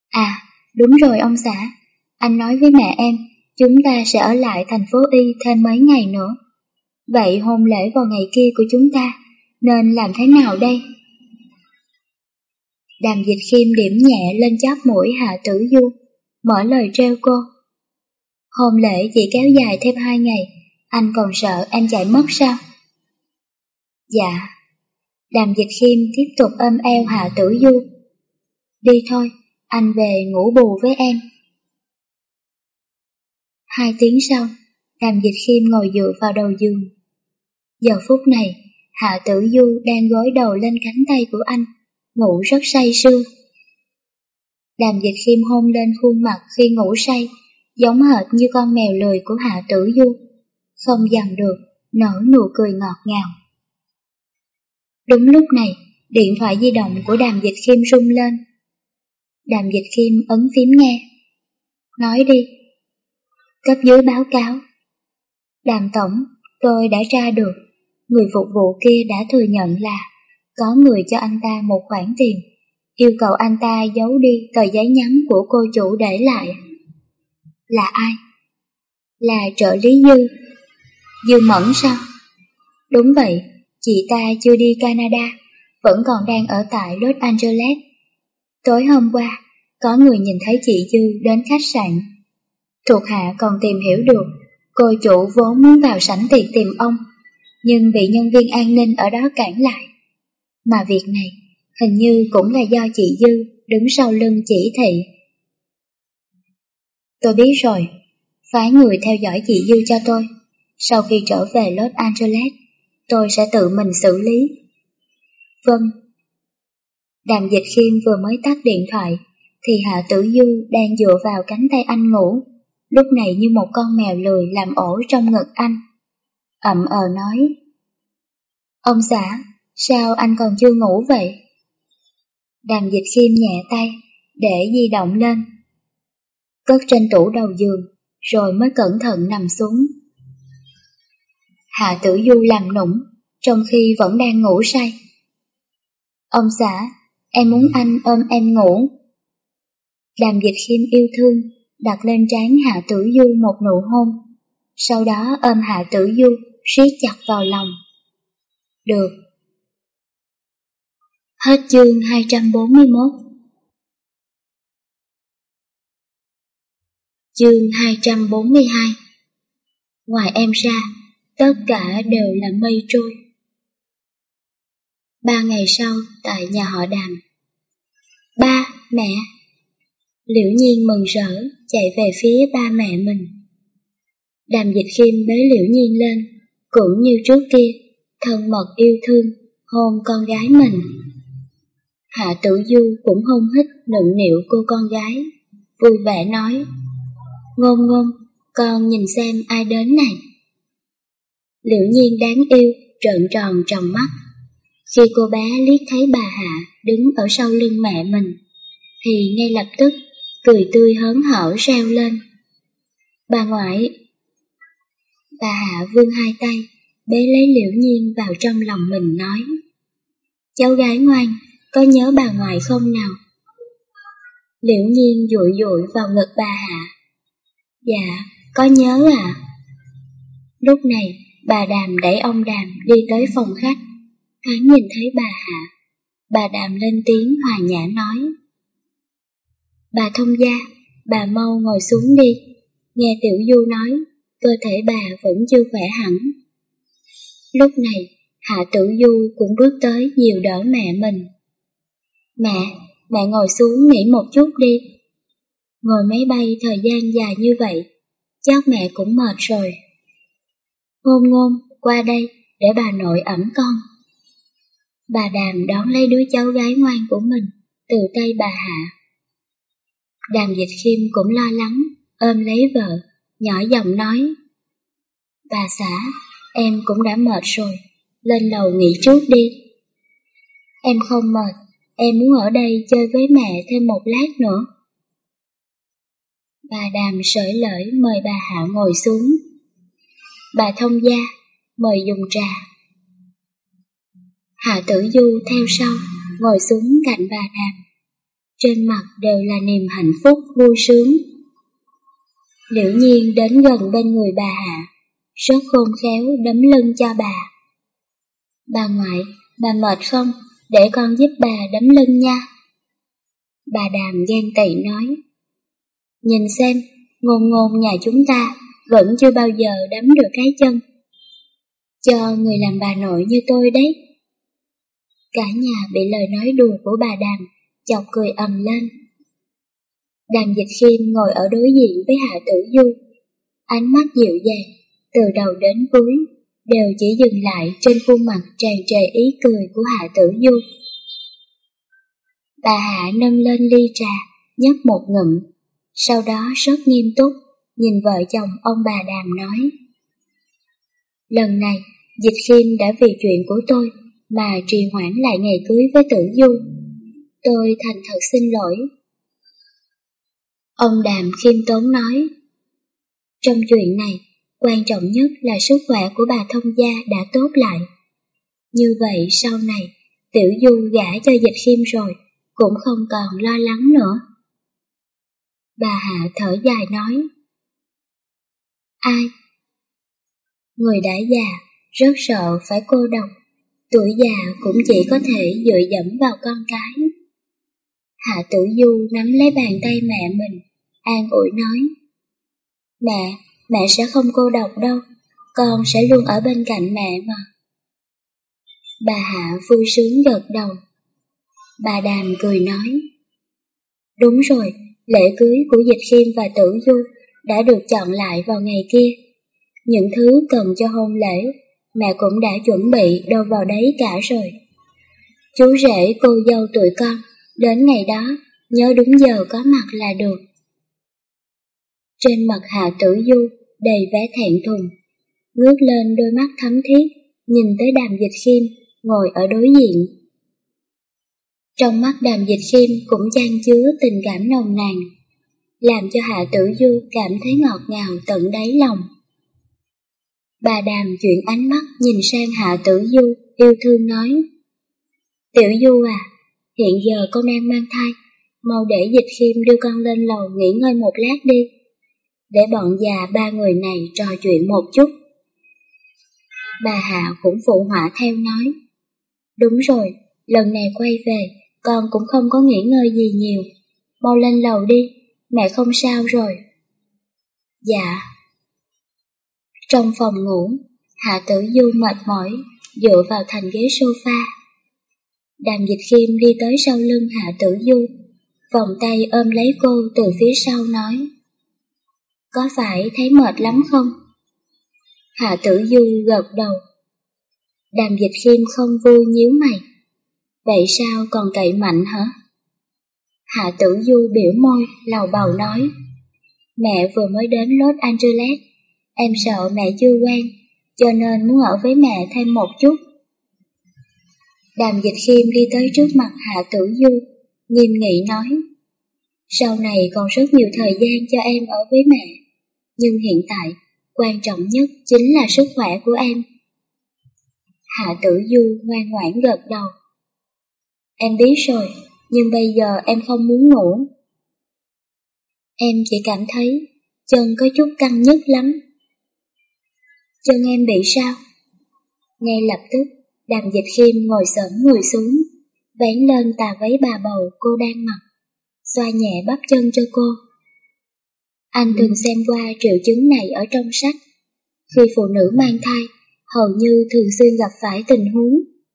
À, đúng rồi ông xã, anh nói với mẹ em, chúng ta sẽ ở lại thành phố Y thêm mấy ngày nữa. Vậy hôn lễ vào ngày kia của chúng ta, nên làm thế nào đây? Đàm dịch khiêm điểm nhẹ lên chóp mũi Hạ Tử Du, mở lời treo cô. Hôn lễ chỉ kéo dài thêm hai ngày, anh còn sợ em chạy mất sao? Dạ. Đàm dịch khiêm tiếp tục ôm eo Hạ Tử Du. Đi thôi, anh về ngủ bù với em. Hai tiếng sau, đàm dịch khiêm ngồi dựa vào đầu giường. Giờ phút này, Hạ Tử Du đang gối đầu lên cánh tay của anh, ngủ rất say sưa. Đàm dịch khiêm hôn lên khuôn mặt khi ngủ say, giống hệt như con mèo lười của Hạ Tử Du, không dằn được, nở nụ cười ngọt ngào. Đúng lúc này, điện thoại di động của đàm dịch khiêm rung lên. Đàm dịch khiêm ấn phím nghe. Nói đi. Cấp dưới báo cáo. Đàm tổng, tôi đã tra được, người phục vụ kia đã thừa nhận là có người cho anh ta một khoản tiền, yêu cầu anh ta giấu đi tờ giấy nhắn của cô chủ để lại. Là ai? Là trợ lý Dư. Dư Mẫn sao? Đúng vậy, chị ta chưa đi Canada, vẫn còn đang ở tại Los Angeles. Tối hôm qua, có người nhìn thấy chị Dư đến khách sạn. Thuộc hạ còn tìm hiểu được, cô chủ vốn muốn vào sảnh tiệc tìm ông, nhưng bị nhân viên an ninh ở đó cản lại. Mà việc này hình như cũng là do chị Dư đứng sau lưng chỉ thị. Tôi biết rồi, phái người theo dõi chị Dư cho tôi. Sau khi trở về Los Angeles, tôi sẽ tự mình xử lý. Vâng. Đàm dịch khiêm vừa mới tắt điện thoại, thì Hạ Tử Du đang dựa vào cánh tay anh ngủ, lúc này như một con mèo lười làm ổ trong ngực anh. Ẩm ờ nói, Ông xã, sao anh còn chưa ngủ vậy? Đàm dịch khiêm nhẹ tay, để di động lên. Cất trên tủ đầu giường, rồi mới cẩn thận nằm xuống. Hạ tử du làm nũng, trong khi vẫn đang ngủ say. Ông xã, em muốn anh ôm em ngủ. Đàm dịch khiêm yêu thương, đặt lên trán Hạ tử du một nụ hôn, sau đó ôm Hạ tử du, siết chặt vào lòng. Được. Hết chương 241 Chương 242 Ngoài em ra, tất cả đều là mây trôi. Ba ngày sau, tại nhà họ đàm. Ba, mẹ. Liễu nhiên mừng rỡ, chạy về phía ba mẹ mình. Đàm dịch khiêm bế liễu nhiên lên, cũng như trước kia, thân mật yêu thương, hôn con gái mình. Hạ tử du cũng hôn hít nựng nịu cô con gái, vui vẻ nói, Ngôn ngôn, con nhìn xem ai đến này. Liễu nhiên đáng yêu, trợn tròn trong mắt. Khi cô bé liếc thấy bà Hạ đứng ở sau lưng mẹ mình, thì ngay lập tức cười tươi hớn hở reo lên. Bà ngoại! Bà Hạ vươn hai tay, bế lấy liễu nhiên vào trong lòng mình nói. Cháu gái ngoan, có nhớ bà ngoại không nào? Liễu nhiên dụi dụi vào ngực bà Hạ. Dạ, có nhớ à? Lúc này, bà Đàm đẩy ông Đàm đi tới phòng khách. Hắn nhìn thấy bà Hạ. Bà Đàm lên tiếng hòa nhã nói. Bà thông gia, bà mau ngồi xuống đi. Nghe Tiểu Du nói, cơ thể bà vẫn chưa khỏe hẳn. Lúc này, Hạ Tử Du cũng bước tới dìu đỡ mẹ mình. Mẹ, mẹ ngồi xuống nghỉ một chút đi. Ngồi máy bay thời gian dài như vậy, chắc mẹ cũng mệt rồi. Ngôn ngôn, qua đây, để bà nội ẩm con. Bà Đàm đón lấy đứa cháu gái ngoan của mình từ tay bà Hạ. Đàm dịch khiêm cũng lo lắng, ôm lấy vợ, nhỏ giọng nói. Bà xã, em cũng đã mệt rồi, lên lầu nghỉ trước đi. Em không mệt, em muốn ở đây chơi với mẹ thêm một lát nữa. Bà Đàm sởi lởi mời bà Hạ ngồi xuống. Bà thông gia, mời dùng trà. Hạ tử du theo sau, ngồi xuống cạnh bà Đàm. Trên mặt đều là niềm hạnh phúc vui sướng. Liễu nhiên đến gần bên người bà Hạ, rất khôn khéo đấm lưng cho bà. Bà ngoại, bà mệt không? Để con giúp bà đấm lưng nha. Bà Đàm ghen tị nói. Nhìn xem, ngôn ngôn nhà chúng ta vẫn chưa bao giờ đấm được cái chân. Cho người làm bà nội như tôi đấy. Cả nhà bị lời nói đùa của bà Đàm chọc cười ầm lên. Đàm dịch khiêm ngồi ở đối diện với Hạ Tử Du, ánh mắt dịu dàng, từ đầu đến cuối, đều chỉ dừng lại trên khuôn mặt tràn trề ý cười của Hạ Tử Du. Bà Hạ nâng lên ly trà, nhấp một ngụm, sau đó rất nghiêm túc, nhìn vợ chồng ông bà Đàm nói. Lần này, Dịch Khiêm đã vì chuyện của tôi mà trì hoãn lại ngày cưới với Tử Du. Tôi thành thật xin lỗi. Ông Đàm khiêm tốn nói, trong chuyện này, quan trọng nhất là sức khỏe của bà thông gia đã tốt lại. Như vậy sau này, Tiểu Du gả cho Dịch Khiêm rồi, cũng không còn lo lắng nữa. Bà Hạ thở dài nói, Ai? Người đã già, rất sợ phải cô độc, tuổi già cũng chỉ có thể dựa dẫm vào con cái. Hạ Tử Du nắm lấy bàn tay mẹ mình, an ủi nói. Mẹ, mẹ sẽ không cô độc đâu, con sẽ luôn ở bên cạnh mẹ mà. Bà Hạ vui sướng gật đầu. Bà Đàm cười nói. Đúng rồi, lễ cưới của Dịch Khiêm và Tử Du đã được chọn lại vào ngày kia. Những thứ cần cho hôn lễ, mẹ cũng đã chuẩn bị đâu vào đấy cả rồi. Chú rể cô dâu tuổi con Đến ngày đó, nhớ đúng giờ có mặt là được. Trên mặt Hạ Tử Du đầy vẻ thẹn thùng, ngước lên đôi mắt thấm thiết, nhìn tới đàm dịch khiêm, ngồi ở đối diện. Trong mắt đàm dịch khiêm cũng chan chứa tình cảm nồng nàn, làm cho Hạ Tử Du cảm thấy ngọt ngào tận đáy lòng. Bà đàm chuyển ánh mắt nhìn sang Hạ Tử Du, yêu thương nói, Tiểu Du à, Hiện giờ con đang mang thai, mau để dịch khiêm đưa con lên lầu nghỉ ngơi một lát đi. Để bọn già ba người này trò chuyện một chút. Bà Hạ cũng phụ họa theo nói. Đúng rồi, lần này quay về, con cũng không có nghỉ ngơi gì nhiều. Mau lên lầu đi, mẹ không sao rồi. Dạ. Trong phòng ngủ, Hạ Tử Du mệt mỏi, dựa vào thành ghế sofa. Đàm dịch khiêm đi tới sau lưng Hạ Tử Du, vòng tay ôm lấy cô từ phía sau nói. Có phải thấy mệt lắm không? Hạ Tử Du gật đầu. Đàm dịch khiêm không vui nhíu mày. Vậy sao còn cậy mạnh hả? Hạ Tử Du biểu môi, lầu bầu nói. Mẹ vừa mới đến Los Angeles, em sợ mẹ chưa quen, cho nên muốn ở với mẹ thêm một chút. Đàm dịch khiêm đi tới trước mặt Hạ Tử Du, nghiêm nghị nói. Sau này còn rất nhiều thời gian cho em ở với mẹ, nhưng hiện tại, quan trọng nhất chính là sức khỏe của em. Hạ Tử Du ngoan ngoãn gật đầu. Em biết rồi, nhưng bây giờ em không muốn ngủ. Em chỉ cảm thấy chân có chút căng nhức lắm. Chân em bị sao? Ngay lập tức Đàm dịch khiêm ngồi sởn người xuống, vén lên tà váy bà bầu cô đang mặc, xoa nhẹ bắp chân cho cô. Anh từng xem qua triệu chứng này ở trong sách. Khi phụ nữ mang thai, hầu như thường xuyên gặp phải tình huống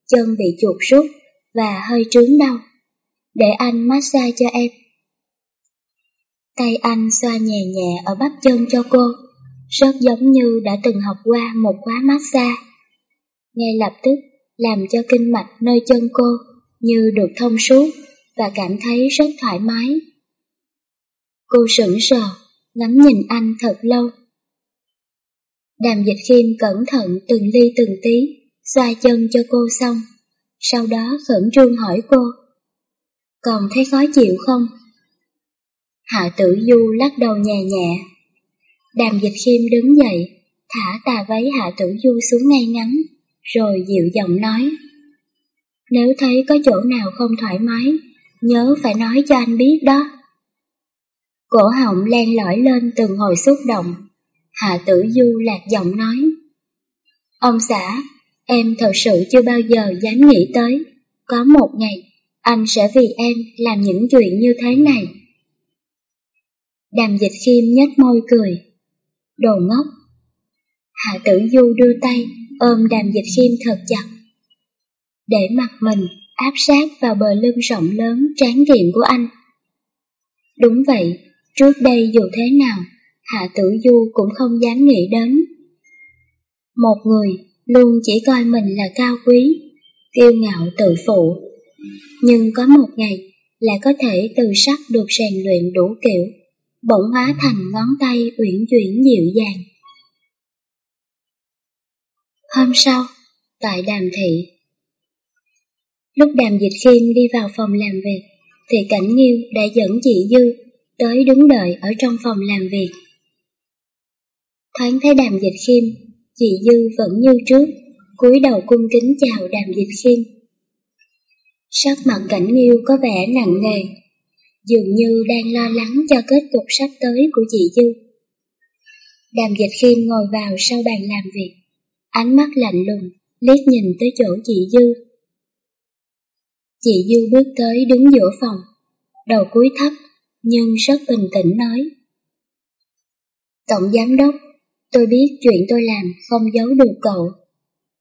chân bị chuột rút và hơi trướng đau. Để anh massage cho em. Tay anh xoa nhẹ nhẹ ở bắp chân cho cô, rất giống như đã từng học qua một khóa massage. Ngay lập tức, làm cho kinh mạch nơi chân cô như được thông suốt và cảm thấy rất thoải mái. Cô sững sờ, ngắm nhìn anh thật lâu. Đàm dịch khiêm cẩn thận từng ly từng tí, xoa chân cho cô xong, sau đó khẩn trương hỏi cô. Còn thấy khó chịu không? Hạ tử du lắc đầu nhẹ nhẹ. Đàm dịch khiêm đứng dậy, thả tà váy hạ tử du xuống ngay ngắn, rồi dịu giọng nói. Nếu thấy có chỗ nào không thoải mái, nhớ phải nói cho anh biết đó. Cổ họng len lỏi lên từng hồi xúc động, hạ tử du lạc giọng nói. Ông xã, em thật sự chưa bao giờ dám nghĩ tới, có một ngày anh sẽ vì em làm những chuyện như thế này. Đàm dịch khiêm nhếch môi cười. Đồ ngốc. Hạ tử du đưa tay ôm đàm dịch khiêm thật chặt. Để mặt mình áp sát vào bờ lưng rộng lớn tráng kiện của anh. Đúng vậy, trước đây dù thế nào, Hạ tử du cũng không dám nghĩ đến. Một người luôn chỉ coi mình là cao quý, kiêu ngạo tự phụ. Nhưng có một ngày là có thể từ sắc được rèn luyện đủ kiểu bỗng hóa thành ngón tay uyển chuyển dịu dàng. Hôm sau, tại đàm thị, lúc đàm dịch khiêm đi vào phòng làm việc, thì Cảnh Nghiêu đã dẫn chị Dư tới đứng đợi ở trong phòng làm việc. Thoáng thấy đàm dịch khiêm, chị Dư vẫn như trước, cúi đầu cung kính chào đàm dịch khiêm. Sắc mặt Cảnh Nghiêu có vẻ nặng nề, dường như đang lo lắng cho kết cục sắp tới của chị Dư. Đàm dịch khiêm ngồi vào sau bàn làm việc, ánh mắt lạnh lùng, liếc nhìn tới chỗ chị Dư. Chị Dư bước tới đứng giữa phòng, đầu cúi thấp, nhưng rất bình tĩnh nói. Tổng giám đốc, tôi biết chuyện tôi làm không giấu được cậu.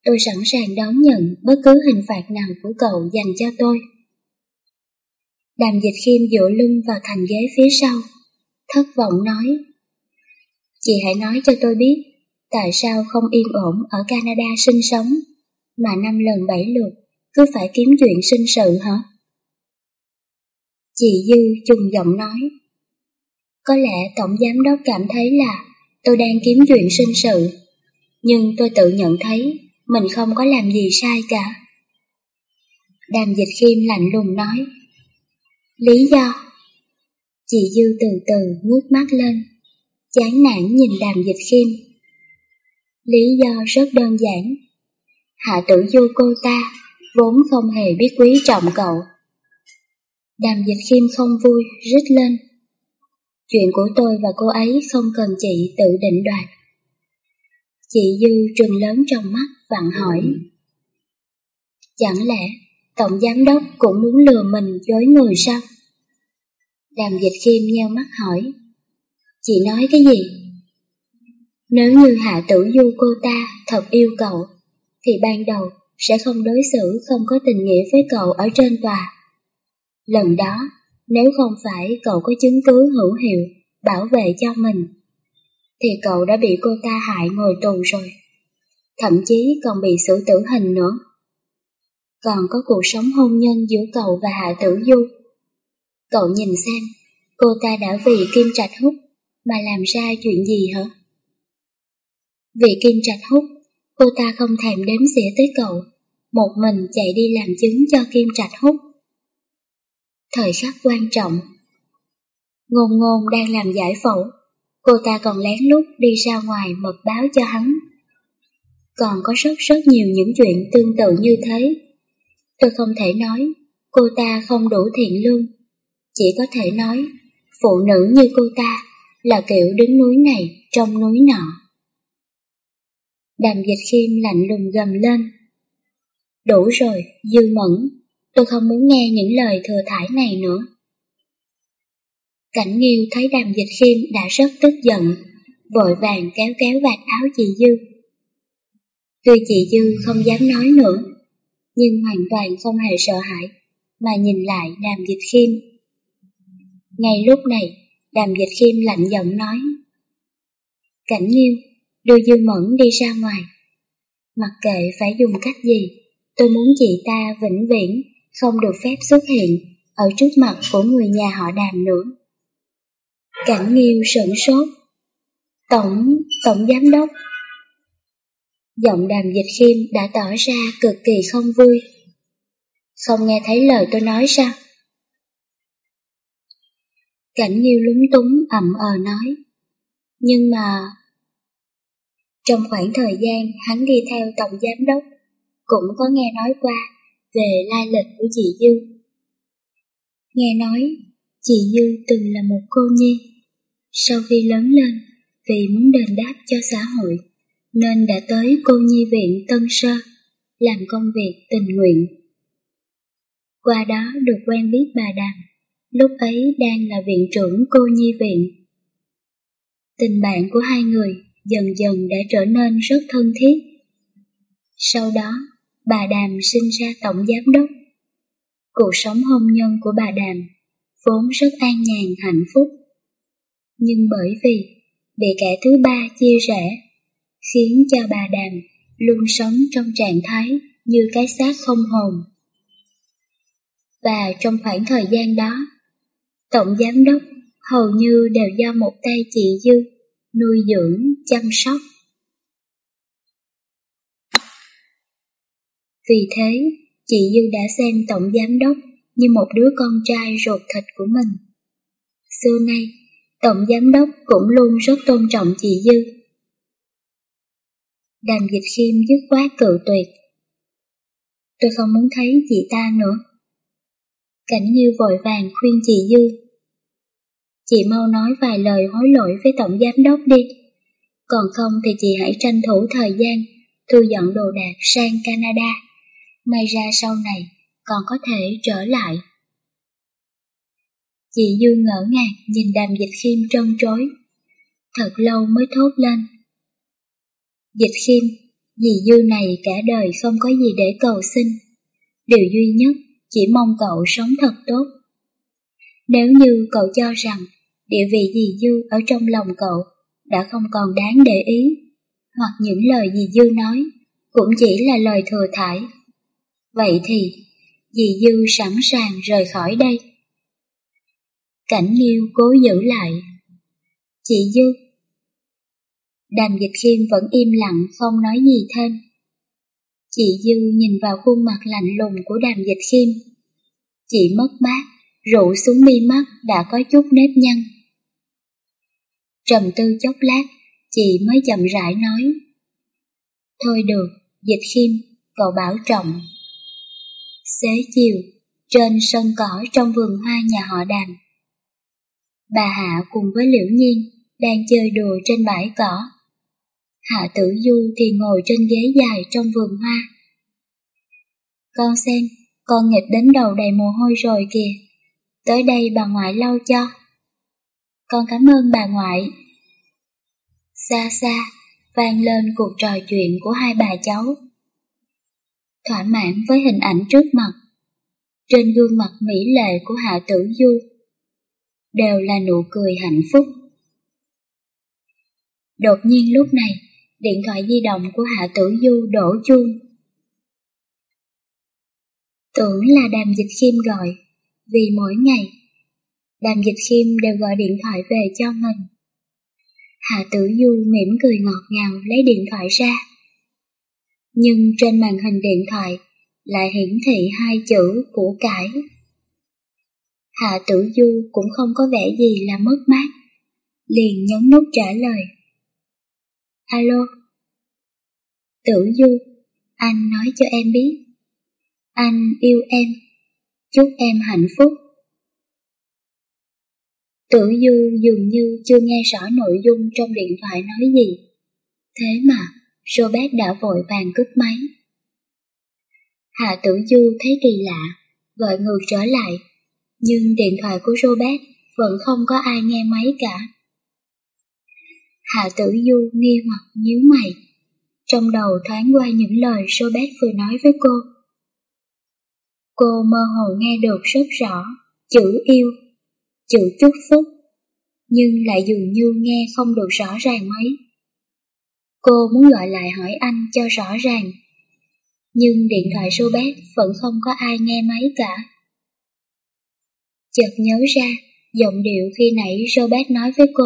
Tôi sẵn sàng đón nhận bất cứ hình phạt nào của cậu dành cho tôi. Đàm dịch khiêm dựa lưng vào thành ghế phía sau, thất vọng nói. Chị hãy nói cho tôi biết, tại sao không yên ổn ở Canada sinh sống, mà năm lần bảy lượt cứ phải kiếm chuyện sinh sự hả? Chị Dư trùng giọng nói. Có lẽ Tổng Giám Đốc cảm thấy là tôi đang kiếm chuyện sinh sự, nhưng tôi tự nhận thấy mình không có làm gì sai cả. Đàm dịch khiêm lạnh lùng nói. Lý do Chị Dư từ từ ngước mắt lên, chán nản nhìn đàm dịch khiêm. Lý do rất đơn giản. Hạ tử du cô ta vốn không hề biết quý trọng cậu. Đàm dịch khiêm không vui, rít lên. Chuyện của tôi và cô ấy không cần chị tự định đoạt. Chị Dư trừng lớn trong mắt vặn hỏi. Chẳng lẽ Tổng Giám Đốc cũng muốn lừa mình dối người sao? Đàm dịch khiêm nheo mắt hỏi. Chị nói cái gì? Nếu như Hạ Tử Du cô ta thật yêu cậu, thì ban đầu sẽ không đối xử không có tình nghĩa với cậu ở trên tòa. Lần đó, nếu không phải cậu có chứng cứ hữu hiệu bảo vệ cho mình, thì cậu đã bị cô ta hại ngồi tù rồi. Thậm chí còn bị xử tử hình nữa còn có cuộc sống hôn nhân giữa cậu và Hạ Tử Du. Cậu nhìn xem, cô ta đã vì Kim Trạch Hút mà làm ra chuyện gì hả? Vì Kim Trạch Hút, cô ta không thèm đếm xỉa tới cậu, một mình chạy đi làm chứng cho Kim Trạch Hút. Thời khắc quan trọng Ngôn ngôn đang làm giải phẫu, cô ta còn lén lút đi ra ngoài mật báo cho hắn. Còn có rất rất nhiều những chuyện tương tự như thế Tôi không thể nói cô ta không đủ thiện lương. Chỉ có thể nói phụ nữ như cô ta là kiểu đứng núi này trong núi nọ. Đàm dịch khiêm lạnh lùng gầm lên. Đủ rồi, dư mẫn, tôi không muốn nghe những lời thừa thải này nữa. Cảnh Nghiêu thấy đàm dịch khiêm đã rất tức giận, vội vàng kéo kéo vạt áo chị Dư. Tuy chị Dư không dám nói nữa, nhưng hoàn toàn không hề sợ hãi, mà nhìn lại đàm dịch khiêm. Ngay lúc này, đàm dịch khiêm lạnh giọng nói. Cảnh nghiêu, đưa dư mẫn đi ra ngoài. Mặc kệ phải dùng cách gì, tôi muốn chị ta vĩnh viễn không được phép xuất hiện ở trước mặt của người nhà họ đàm nữa. Cảnh nghiêu sửng sốt. Tổng, tổng giám đốc. Giọng đàm dịch khiêm đã tỏ ra cực kỳ không vui. Không nghe thấy lời tôi nói sao? Cảnh Nghiêu lúng túng ậm ờ nói. Nhưng mà... Trong khoảng thời gian hắn đi theo tổng giám đốc, cũng có nghe nói qua về lai lịch của chị Dư. Nghe nói, chị Dư từng là một cô nhi. Sau khi lớn lên, vì muốn đền đáp cho xã hội, nên đã tới cô nhi viện Tân Sơ, làm công việc tình nguyện. Qua đó được quen biết bà Đàm, lúc ấy đang là viện trưởng cô nhi viện. Tình bạn của hai người dần dần đã trở nên rất thân thiết. Sau đó, bà Đàm sinh ra tổng giám đốc. Cuộc sống hôn nhân của bà Đàm vốn rất an nhàn hạnh phúc. Nhưng bởi vì bị kẻ thứ ba chia rẽ, khiến cho bà Đàm luôn sống trong trạng thái như cái xác không hồn. Và trong khoảng thời gian đó, Tổng Giám đốc hầu như đều do một tay chị Dư nuôi dưỡng, chăm sóc. Vì thế, chị Dư đã xem Tổng Giám đốc như một đứa con trai ruột thịt của mình. Xưa nay, Tổng Giám đốc cũng luôn rất tôn trọng chị Dư. Đàm dịch khiêm dứt quá cự tuyệt. Tôi không muốn thấy chị ta nữa. Cảnh Như vội vàng khuyên chị Dư. Chị mau nói vài lời hối lỗi với Tổng Giám đốc đi. Còn không thì chị hãy tranh thủ thời gian thu dọn đồ đạc sang Canada. May ra sau này còn có thể trở lại. Chị Dương ngỡ ngàng nhìn đàm dịch khiêm trân trối. Thật lâu mới thốt lên. Dịch khiêm, dì Dư này cả đời không có gì để cầu xin. Điều duy nhất chỉ mong cậu sống thật tốt. Nếu như cậu cho rằng địa vị dì Dư ở trong lòng cậu đã không còn đáng để ý, hoặc những lời dì Dư nói cũng chỉ là lời thừa thải, vậy thì dì Dư sẵn sàng rời khỏi đây. Cảnh Nghiêu cố giữ lại. Chị Dư. Đàm dịch khiêm vẫn im lặng không nói gì thêm. Chị Dư nhìn vào khuôn mặt lạnh lùng của đàm dịch khiêm. Chị mất mát, rượu xuống mi mắt đã có chút nếp nhăn. Trầm tư chốc lát, chị mới chậm rãi nói. Thôi được, dịch khiêm, cậu bảo trọng. Xế chiều, trên sân cỏ trong vườn hoa nhà họ đàm. Bà Hạ cùng với Liễu Nhiên đang chơi đùa trên bãi cỏ. Hạ Tử Du thì ngồi trên ghế dài trong vườn hoa. Con xem, con nghịch đến đầu đầy mồ hôi rồi kìa. Tới đây bà ngoại lau cho. Con cảm ơn bà ngoại. Xa xa, vang lên cuộc trò chuyện của hai bà cháu. Thỏa mãn với hình ảnh trước mặt. Trên gương mặt mỹ lệ của Hạ Tử Du đều là nụ cười hạnh phúc. Đột nhiên lúc này, điện thoại di động của Hạ Tử Du đổ chuông. Tưởng là đàm dịch khiêm gọi, vì mỗi ngày, đàm dịch khiêm đều gọi điện thoại về cho mình. Hạ Tử Du mỉm cười ngọt ngào lấy điện thoại ra. Nhưng trên màn hình điện thoại lại hiển thị hai chữ của cải. Hạ Tử Du cũng không có vẻ gì là mất mát, liền nhấn nút trả lời. Alo? Tử Du, anh nói cho em biết. Anh yêu em, chúc em hạnh phúc. Tử Du dường như chưa nghe rõ nội dung trong điện thoại nói gì. Thế mà, Robert đã vội vàng cướp máy. Hạ Tử Du thấy kỳ lạ, gọi ngược trở lại nhưng điện thoại của Robert vẫn không có ai nghe máy cả. Hạ tử du nghi hoặc nhíu mày, trong đầu thoáng qua những lời Robert vừa nói với cô. Cô mơ hồ nghe được rất rõ chữ yêu, chữ chúc phúc, nhưng lại dường như nghe không được rõ ràng mấy. Cô muốn gọi lại hỏi anh cho rõ ràng, nhưng điện thoại Robert vẫn không có ai nghe máy cả chợt nhớ ra giọng điệu khi nãy Robert nói với cô,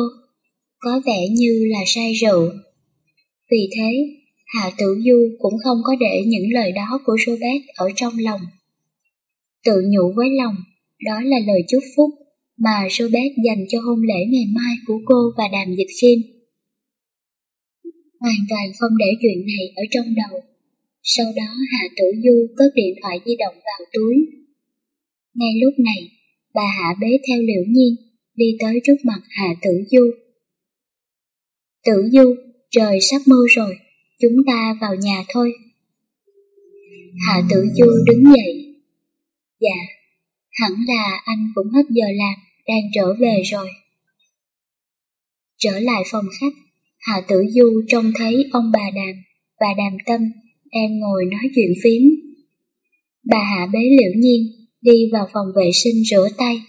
có vẻ như là say rượu. Vì thế, Hạ Tử Du cũng không có để những lời đó của Robert ở trong lòng. Tự nhủ với lòng, đó là lời chúc phúc mà Robert dành cho hôn lễ ngày mai của cô và Đàm Dịch Khiêm. Hoàn toàn không để chuyện này ở trong đầu. Sau đó Hạ Tử Du cất điện thoại di động vào túi. Ngay lúc này, bà Hạ bế theo Liễu Nhiên, đi tới trước mặt Hạ Tử Du. Tử Du, trời sắp mưa rồi, chúng ta vào nhà thôi. Hạ Tử Du đứng dậy. Dạ, hẳn là anh cũng hết giờ làm, đang trở về rồi. Trở lại phòng khách, Hạ Tử Du trông thấy ông bà Đàm và Đàm Tâm đang ngồi nói chuyện phím. Bà Hạ bế liễu nhiên, đi vào phòng vệ sinh rửa tay.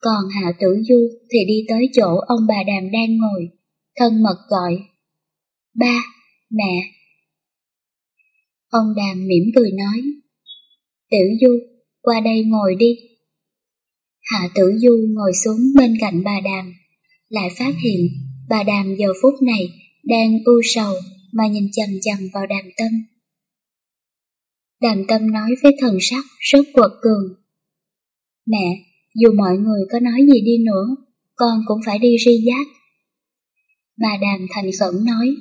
Còn Hạ Tử Du thì đi tới chỗ ông bà Đàm đang ngồi, thân mật gọi. Ba, mẹ. Ông Đàm mỉm cười nói. Tiểu Du, qua đây ngồi đi. Hạ Tử Du ngồi xuống bên cạnh bà Đàm, lại phát hiện bà Đàm giờ phút này đang u sầu mà nhìn chầm chầm vào Đàm Tâm. Đàm Tâm nói với thần sắc rất quật cường. Mẹ, dù mọi người có nói gì đi nữa, con cũng phải đi ri giác. Bà Đàm thành khẩn nói,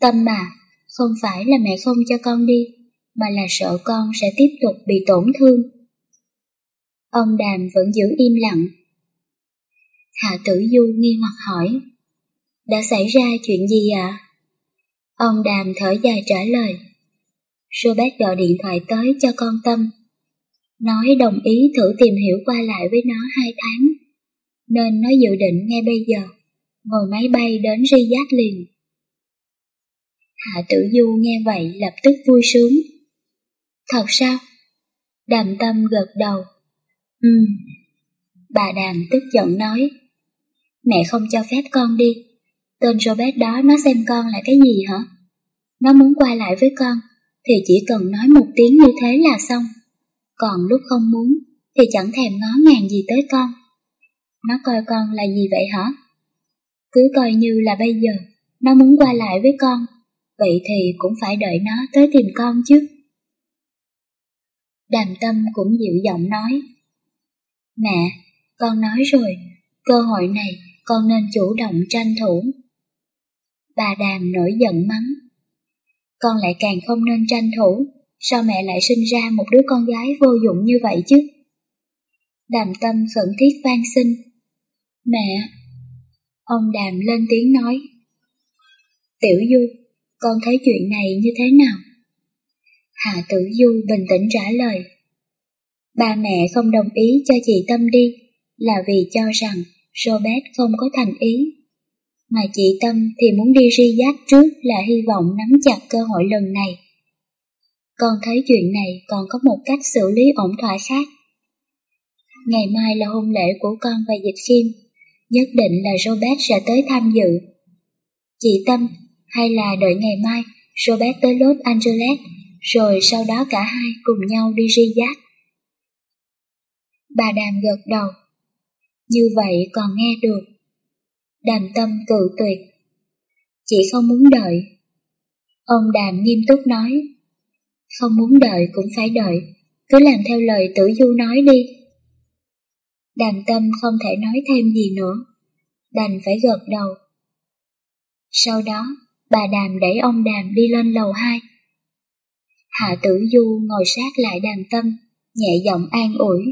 Tâm mà, không phải là mẹ không cho con đi, mà là sợ con sẽ tiếp tục bị tổn thương. Ông Đàm vẫn giữ im lặng. Hạ Tử Du nghi hoặc hỏi, đã xảy ra chuyện gì ạ? À? Ông Đàm thở dài trả lời, Robert gọi điện thoại tới cho con Tâm, nói đồng ý thử tìm hiểu qua lại với nó hai tháng, nên nó dự định ngay bây giờ, ngồi máy bay đến Riyadh liền. Hạ Tử Du nghe vậy lập tức vui sướng. Thật sao? Đàm Tâm gật đầu. Ừ. Bà Đàm tức giận nói. Mẹ không cho phép con đi. Tên Robert đó nó xem con là cái gì hả? Nó muốn qua lại với con, thì chỉ cần nói một tiếng như thế là xong. Còn lúc không muốn, thì chẳng thèm ngó ngàng gì tới con. Nó coi con là gì vậy hả? Cứ coi như là bây giờ, nó muốn qua lại với con, vậy thì cũng phải đợi nó tới tìm con chứ. Đàm tâm cũng dịu giọng nói. Mẹ, con nói rồi, cơ hội này con nên chủ động tranh thủ. Bà Đàm nổi giận mắng. Con lại càng không nên tranh thủ, sao mẹ lại sinh ra một đứa con gái vô dụng như vậy chứ? Đàm tâm khẩn thiết van xin. Mẹ! Ông Đàm lên tiếng nói. Tiểu Du, con thấy chuyện này như thế nào? Hạ Tử Du bình tĩnh trả lời. Ba mẹ không đồng ý cho chị Tâm đi là vì cho rằng Robert không có thành ý. Mà chị Tâm thì muốn đi ri giác trước là hy vọng nắm chặt cơ hội lần này. Con thấy chuyện này còn có một cách xử lý ổn thỏa khác. Ngày mai là hôn lễ của con và Dịch Khiêm, nhất định là Robert sẽ tới tham dự. Chị Tâm, hay là đợi ngày mai Robert tới Los Angeles, rồi sau đó cả hai cùng nhau đi ri giác. Bà Đàm gật đầu. Như vậy còn nghe được. Đàm tâm cự tuyệt. Chị không muốn đợi. Ông Đàm nghiêm túc nói. Không muốn đợi cũng phải đợi, cứ làm theo lời tử du nói đi. Đàm tâm không thể nói thêm gì nữa, đành phải gật đầu. Sau đó, bà Đàm đẩy ông Đàm đi lên lầu 2. Hạ tử du ngồi sát lại đàm tâm, nhẹ giọng an ủi.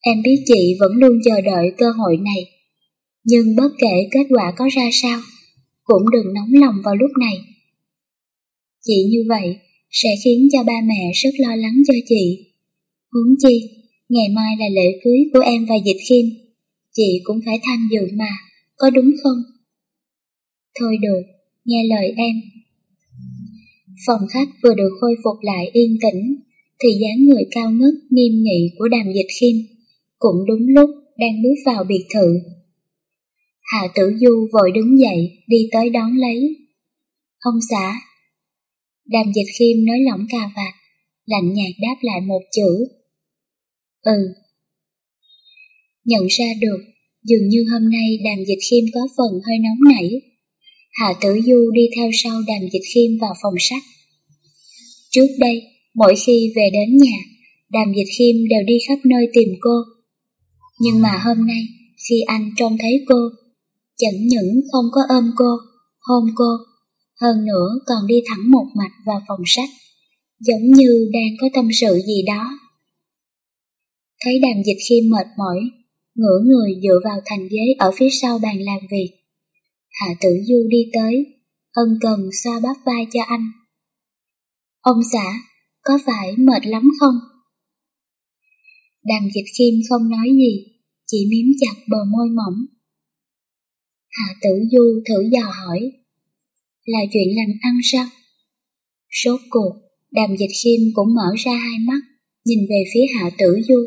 Em biết chị vẫn luôn chờ đợi cơ hội này, nhưng bất kể kết quả có ra sao, cũng đừng nóng lòng vào lúc này. Chị như vậy sẽ khiến cho ba mẹ rất lo lắng cho chị. Huống chi, ngày mai là lễ cưới của em và Dịch Khiêm, chị cũng phải tham dự mà, có đúng không? Thôi được, nghe lời em. Phòng khách vừa được khôi phục lại yên tĩnh, thì dáng người cao ngất nghiêm nghị của đàm Dịch Khiêm cũng đúng lúc đang bước vào biệt thự. Hạ Tử Du vội đứng dậy đi tới đón lấy. Ông xã, Đàm dịch khiêm nói lỏng cà vạt, lạnh nhạt đáp lại một chữ. Ừ. Nhận ra được, dường như hôm nay đàm dịch khiêm có phần hơi nóng nảy. Hạ Tử Du đi theo sau đàm dịch khiêm vào phòng sách. Trước đây, mỗi khi về đến nhà, đàm dịch khiêm đều đi khắp nơi tìm cô. Nhưng mà hôm nay, khi anh trông thấy cô, chẳng những không có ôm cô, hôn cô, hơn nữa còn đi thẳng một mạch vào phòng sách, giống như đang có tâm sự gì đó. Thấy đàm dịch khiêm mệt mỏi, ngửa người dựa vào thành ghế ở phía sau bàn làm việc. Hạ tử du đi tới, ân cần xoa bắp vai cho anh. Ông xã, có phải mệt lắm không? Đàm dịch khiêm không nói gì, chỉ miếm chặt bờ môi mỏng. Hạ tử du thử dò hỏi, là chuyện làm ăn sao? Sốt cuộc, đàm dịch khiêm cũng mở ra hai mắt, nhìn về phía hạ tử du.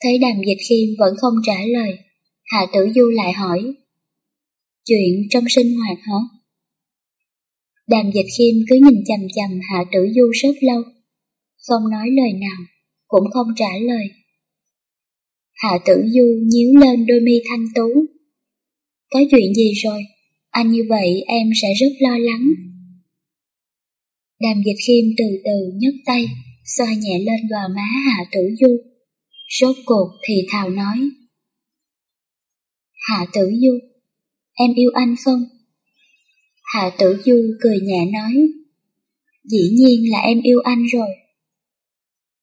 Thấy đàm dịch khiêm vẫn không trả lời, hạ tử du lại hỏi, chuyện trong sinh hoạt hả? Đàm dịch khiêm cứ nhìn chầm chầm hạ tử du rất lâu, không nói lời nào, cũng không trả lời. Hạ tử du nhíu lên đôi mi thanh tú. Có chuyện gì rồi? Anh như vậy em sẽ rất lo lắng. Đàm dịch khiêm từ từ nhấc tay, xoa nhẹ lên gò má Hạ tử du. Rốt cuộc thì thào nói. Hạ tử du, em yêu anh không? Hạ tử du cười nhẹ nói. Dĩ nhiên là em yêu anh rồi.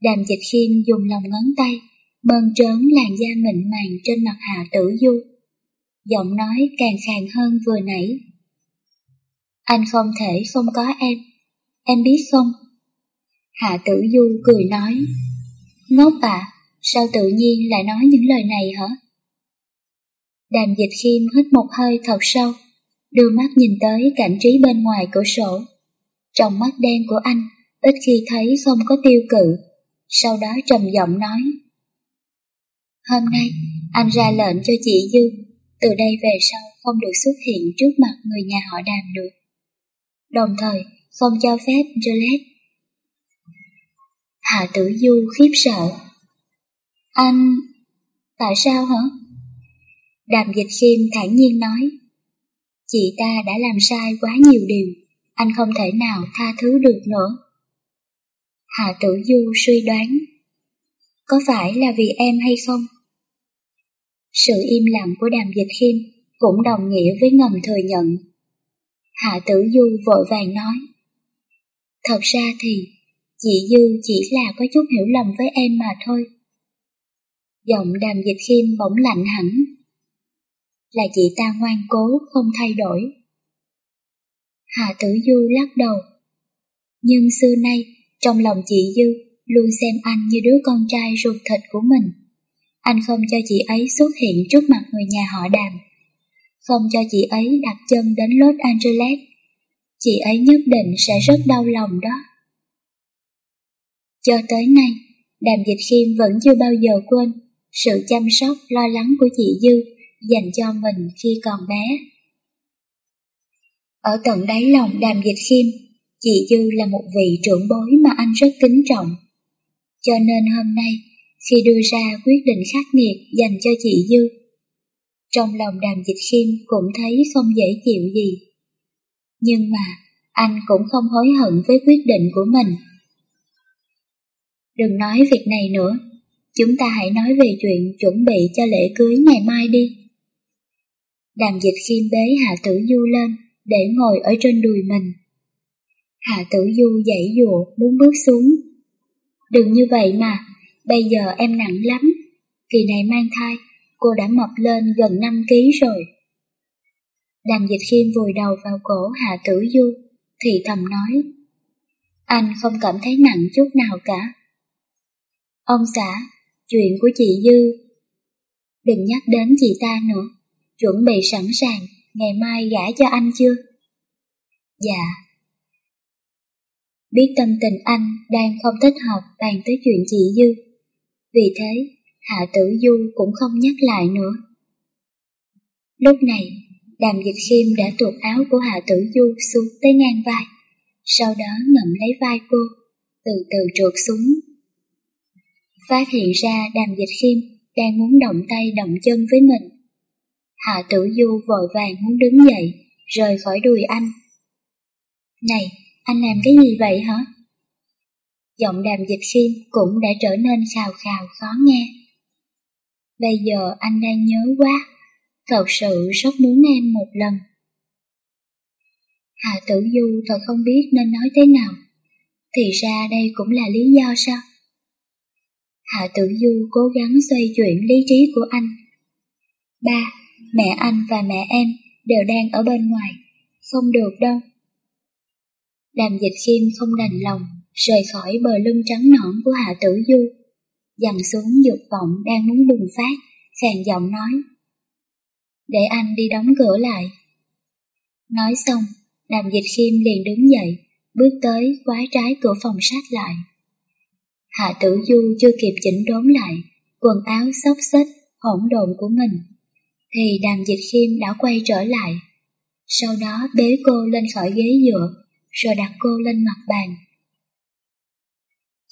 Đàm dịch khiêm dùng lòng ngón tay, mơn trớn làn da mịn màng trên mặt Hạ tử du. Giọng nói càng khàn hơn vừa nãy. Anh không thể không có em, em biết không? Hạ tử du cười nói. Ngốc à, sao tự nhiên lại nói những lời này hả? Đàm dịch khiêm hít một hơi thật sâu, đưa mắt nhìn tới cảnh trí bên ngoài cửa sổ. Trong mắt đen của anh, ít khi thấy không có tiêu cự, sau đó trầm giọng nói. Hôm nay, anh ra lệnh cho chị dương từ đây về sau không được xuất hiện trước mặt người nhà họ đàm được. Đồng thời, không cho phép Gillette. Hạ tử du khiếp sợ. Anh... tại sao hả? Đàm dịch khiêm thản nhiên nói. Chị ta đã làm sai quá nhiều điều, anh không thể nào tha thứ được nữa. Hạ tử du suy đoán. Có phải là vì em hay không? Sự im lặng của đàm dịch khiêm cũng đồng nghĩa với ngầm thừa nhận. Hạ tử du vội vàng nói. Thật ra thì, chị Dư chỉ là có chút hiểu lầm với em mà thôi. Giọng đàm dịch khiêm bỗng lạnh hẳn. Là chị ta ngoan cố không thay đổi. Hạ tử du lắc đầu. Nhưng xưa nay, trong lòng chị Dư luôn xem anh như đứa con trai ruột thịt của mình. Anh không cho chị ấy xuất hiện trước mặt người nhà họ đàm. Không cho chị ấy đặt chân đến Los Angeles. Chị ấy nhất định sẽ rất đau lòng đó. Cho tới nay, đàm dịch khiêm vẫn chưa bao giờ quên sự chăm sóc lo lắng của chị Dư dành cho mình khi còn bé. Ở tận đáy lòng đàm dịch khiêm, chị Dư là một vị trưởng bối mà anh rất kính trọng. Cho nên hôm nay, khi đưa ra quyết định khắc nghiệt dành cho chị Dư, trong lòng đàm dịch khiêm cũng thấy không dễ chịu gì. Nhưng mà, anh cũng không hối hận với quyết định của mình. Đừng nói việc này nữa, chúng ta hãy nói về chuyện chuẩn bị cho lễ cưới ngày mai đi. Đàm dịch khiêm bế Hạ Tử Du lên để ngồi ở trên đùi mình. Hạ Tử Du dãy dụa muốn bước xuống. Đừng như vậy mà, bây giờ em nặng lắm. Kỳ này mang thai, cô đã mập lên gần 5 kg rồi. Đàm dịch khiêm vùi đầu vào cổ Hạ Tử Du, thì thầm nói. Anh không cảm thấy nặng chút nào cả. Ông xã, chuyện của chị Dư. Đừng nhắc đến chị ta nữa, chuẩn bị sẵn sàng, ngày mai gả cho anh chưa? Dạ. Biết tâm tình anh đang không thích hợp bàn tới chuyện chị Dư. Vì thế, Hạ Tử Du cũng không nhắc lại nữa. Lúc này, đàm dịch khiêm đã tuột áo của Hạ Tử Du xuống tới ngang vai, sau đó ngậm lấy vai cô, từ từ trượt xuống. Phát hiện ra đàm dịch khiêm đang muốn động tay động chân với mình. Hạ Tử Du vội vàng muốn đứng dậy, rời khỏi đùi anh. Này, anh làm cái gì vậy hả? Giọng đàm dịch sim cũng đã trở nên khào khào khó nghe. Bây giờ anh đang nhớ quá, thật sự rất muốn em một lần. Hạ Tử Du thật không biết nên nói thế nào. Thì ra đây cũng là lý do sao? Hạ Tử Du cố gắng xoay chuyển lý trí của anh. Ba, mẹ anh và mẹ em đều đang ở bên ngoài, không được đâu. Đàm dịch khiêm không đành lòng, rời khỏi bờ lưng trắng nõn của Hạ Tử Du, dằn xuống dục vọng đang muốn bùng phát, khàn giọng nói. Để anh đi đóng cửa lại. Nói xong, đàm dịch khiêm liền đứng dậy, bước tới khóa trái cửa phòng sách lại. Hạ tử du chưa kịp chỉnh đốn lại, quần áo xốc xếch, hỗn độn của mình, thì đàm dịch khiêm đã quay trở lại. Sau đó bế cô lên khỏi ghế dựa, rồi đặt cô lên mặt bàn.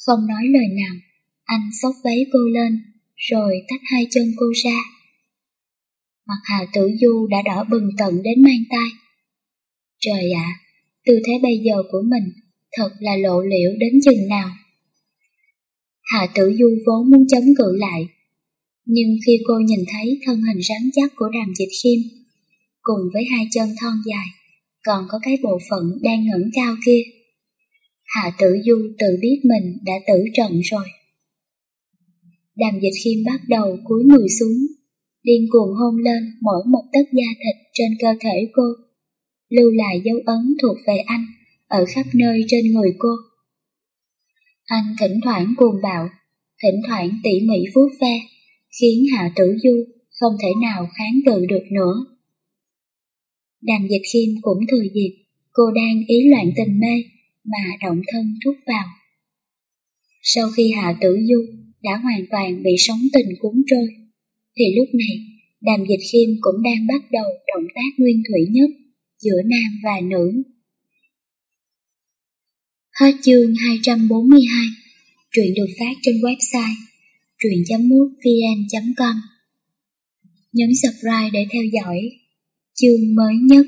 Không nói lời nào, anh xốc váy cô lên, rồi tách hai chân cô ra. Mặt Hà Tử Du đã đỏ bừng tận đến mang tay. Trời ạ, tư thế bây giờ của mình thật là lộ liễu đến chừng nào. Hạ Tử Du vốn muốn chống cự lại, nhưng khi cô nhìn thấy thân hình rắn chắc của đàm dịch khiêm, cùng với hai chân thon dài, còn có cái bộ phận đang ngẩng cao kia, Hạ Tử Du tự biết mình đã tử trận rồi. Đàm dịch khiêm bắt đầu cúi người xuống, điên cuồng hôn lên mỗi một tấc da thịt trên cơ thể cô, lưu lại dấu ấn thuộc về anh ở khắp nơi trên người cô. Anh thỉnh thoảng cuồng bạo, thỉnh thoảng tỉ mỉ vuốt ve, khiến Hạ Tử Du không thể nào kháng cự được nữa. Đàm dịch khiêm cũng thừa dịp, cô đang ý loạn tình mê mà động thân rút vào. Sau khi Hạ Tử Du đã hoàn toàn bị sóng tình cuốn trôi, thì lúc này Đàm Dịch Khiêm cũng đang bắt đầu động tác nguyên thủy nhất giữa nam và nữ. Hết chương 242, truyện được phát trên website truyện.mútvn.com. Nhấn subscribe để theo dõi chương mới nhất.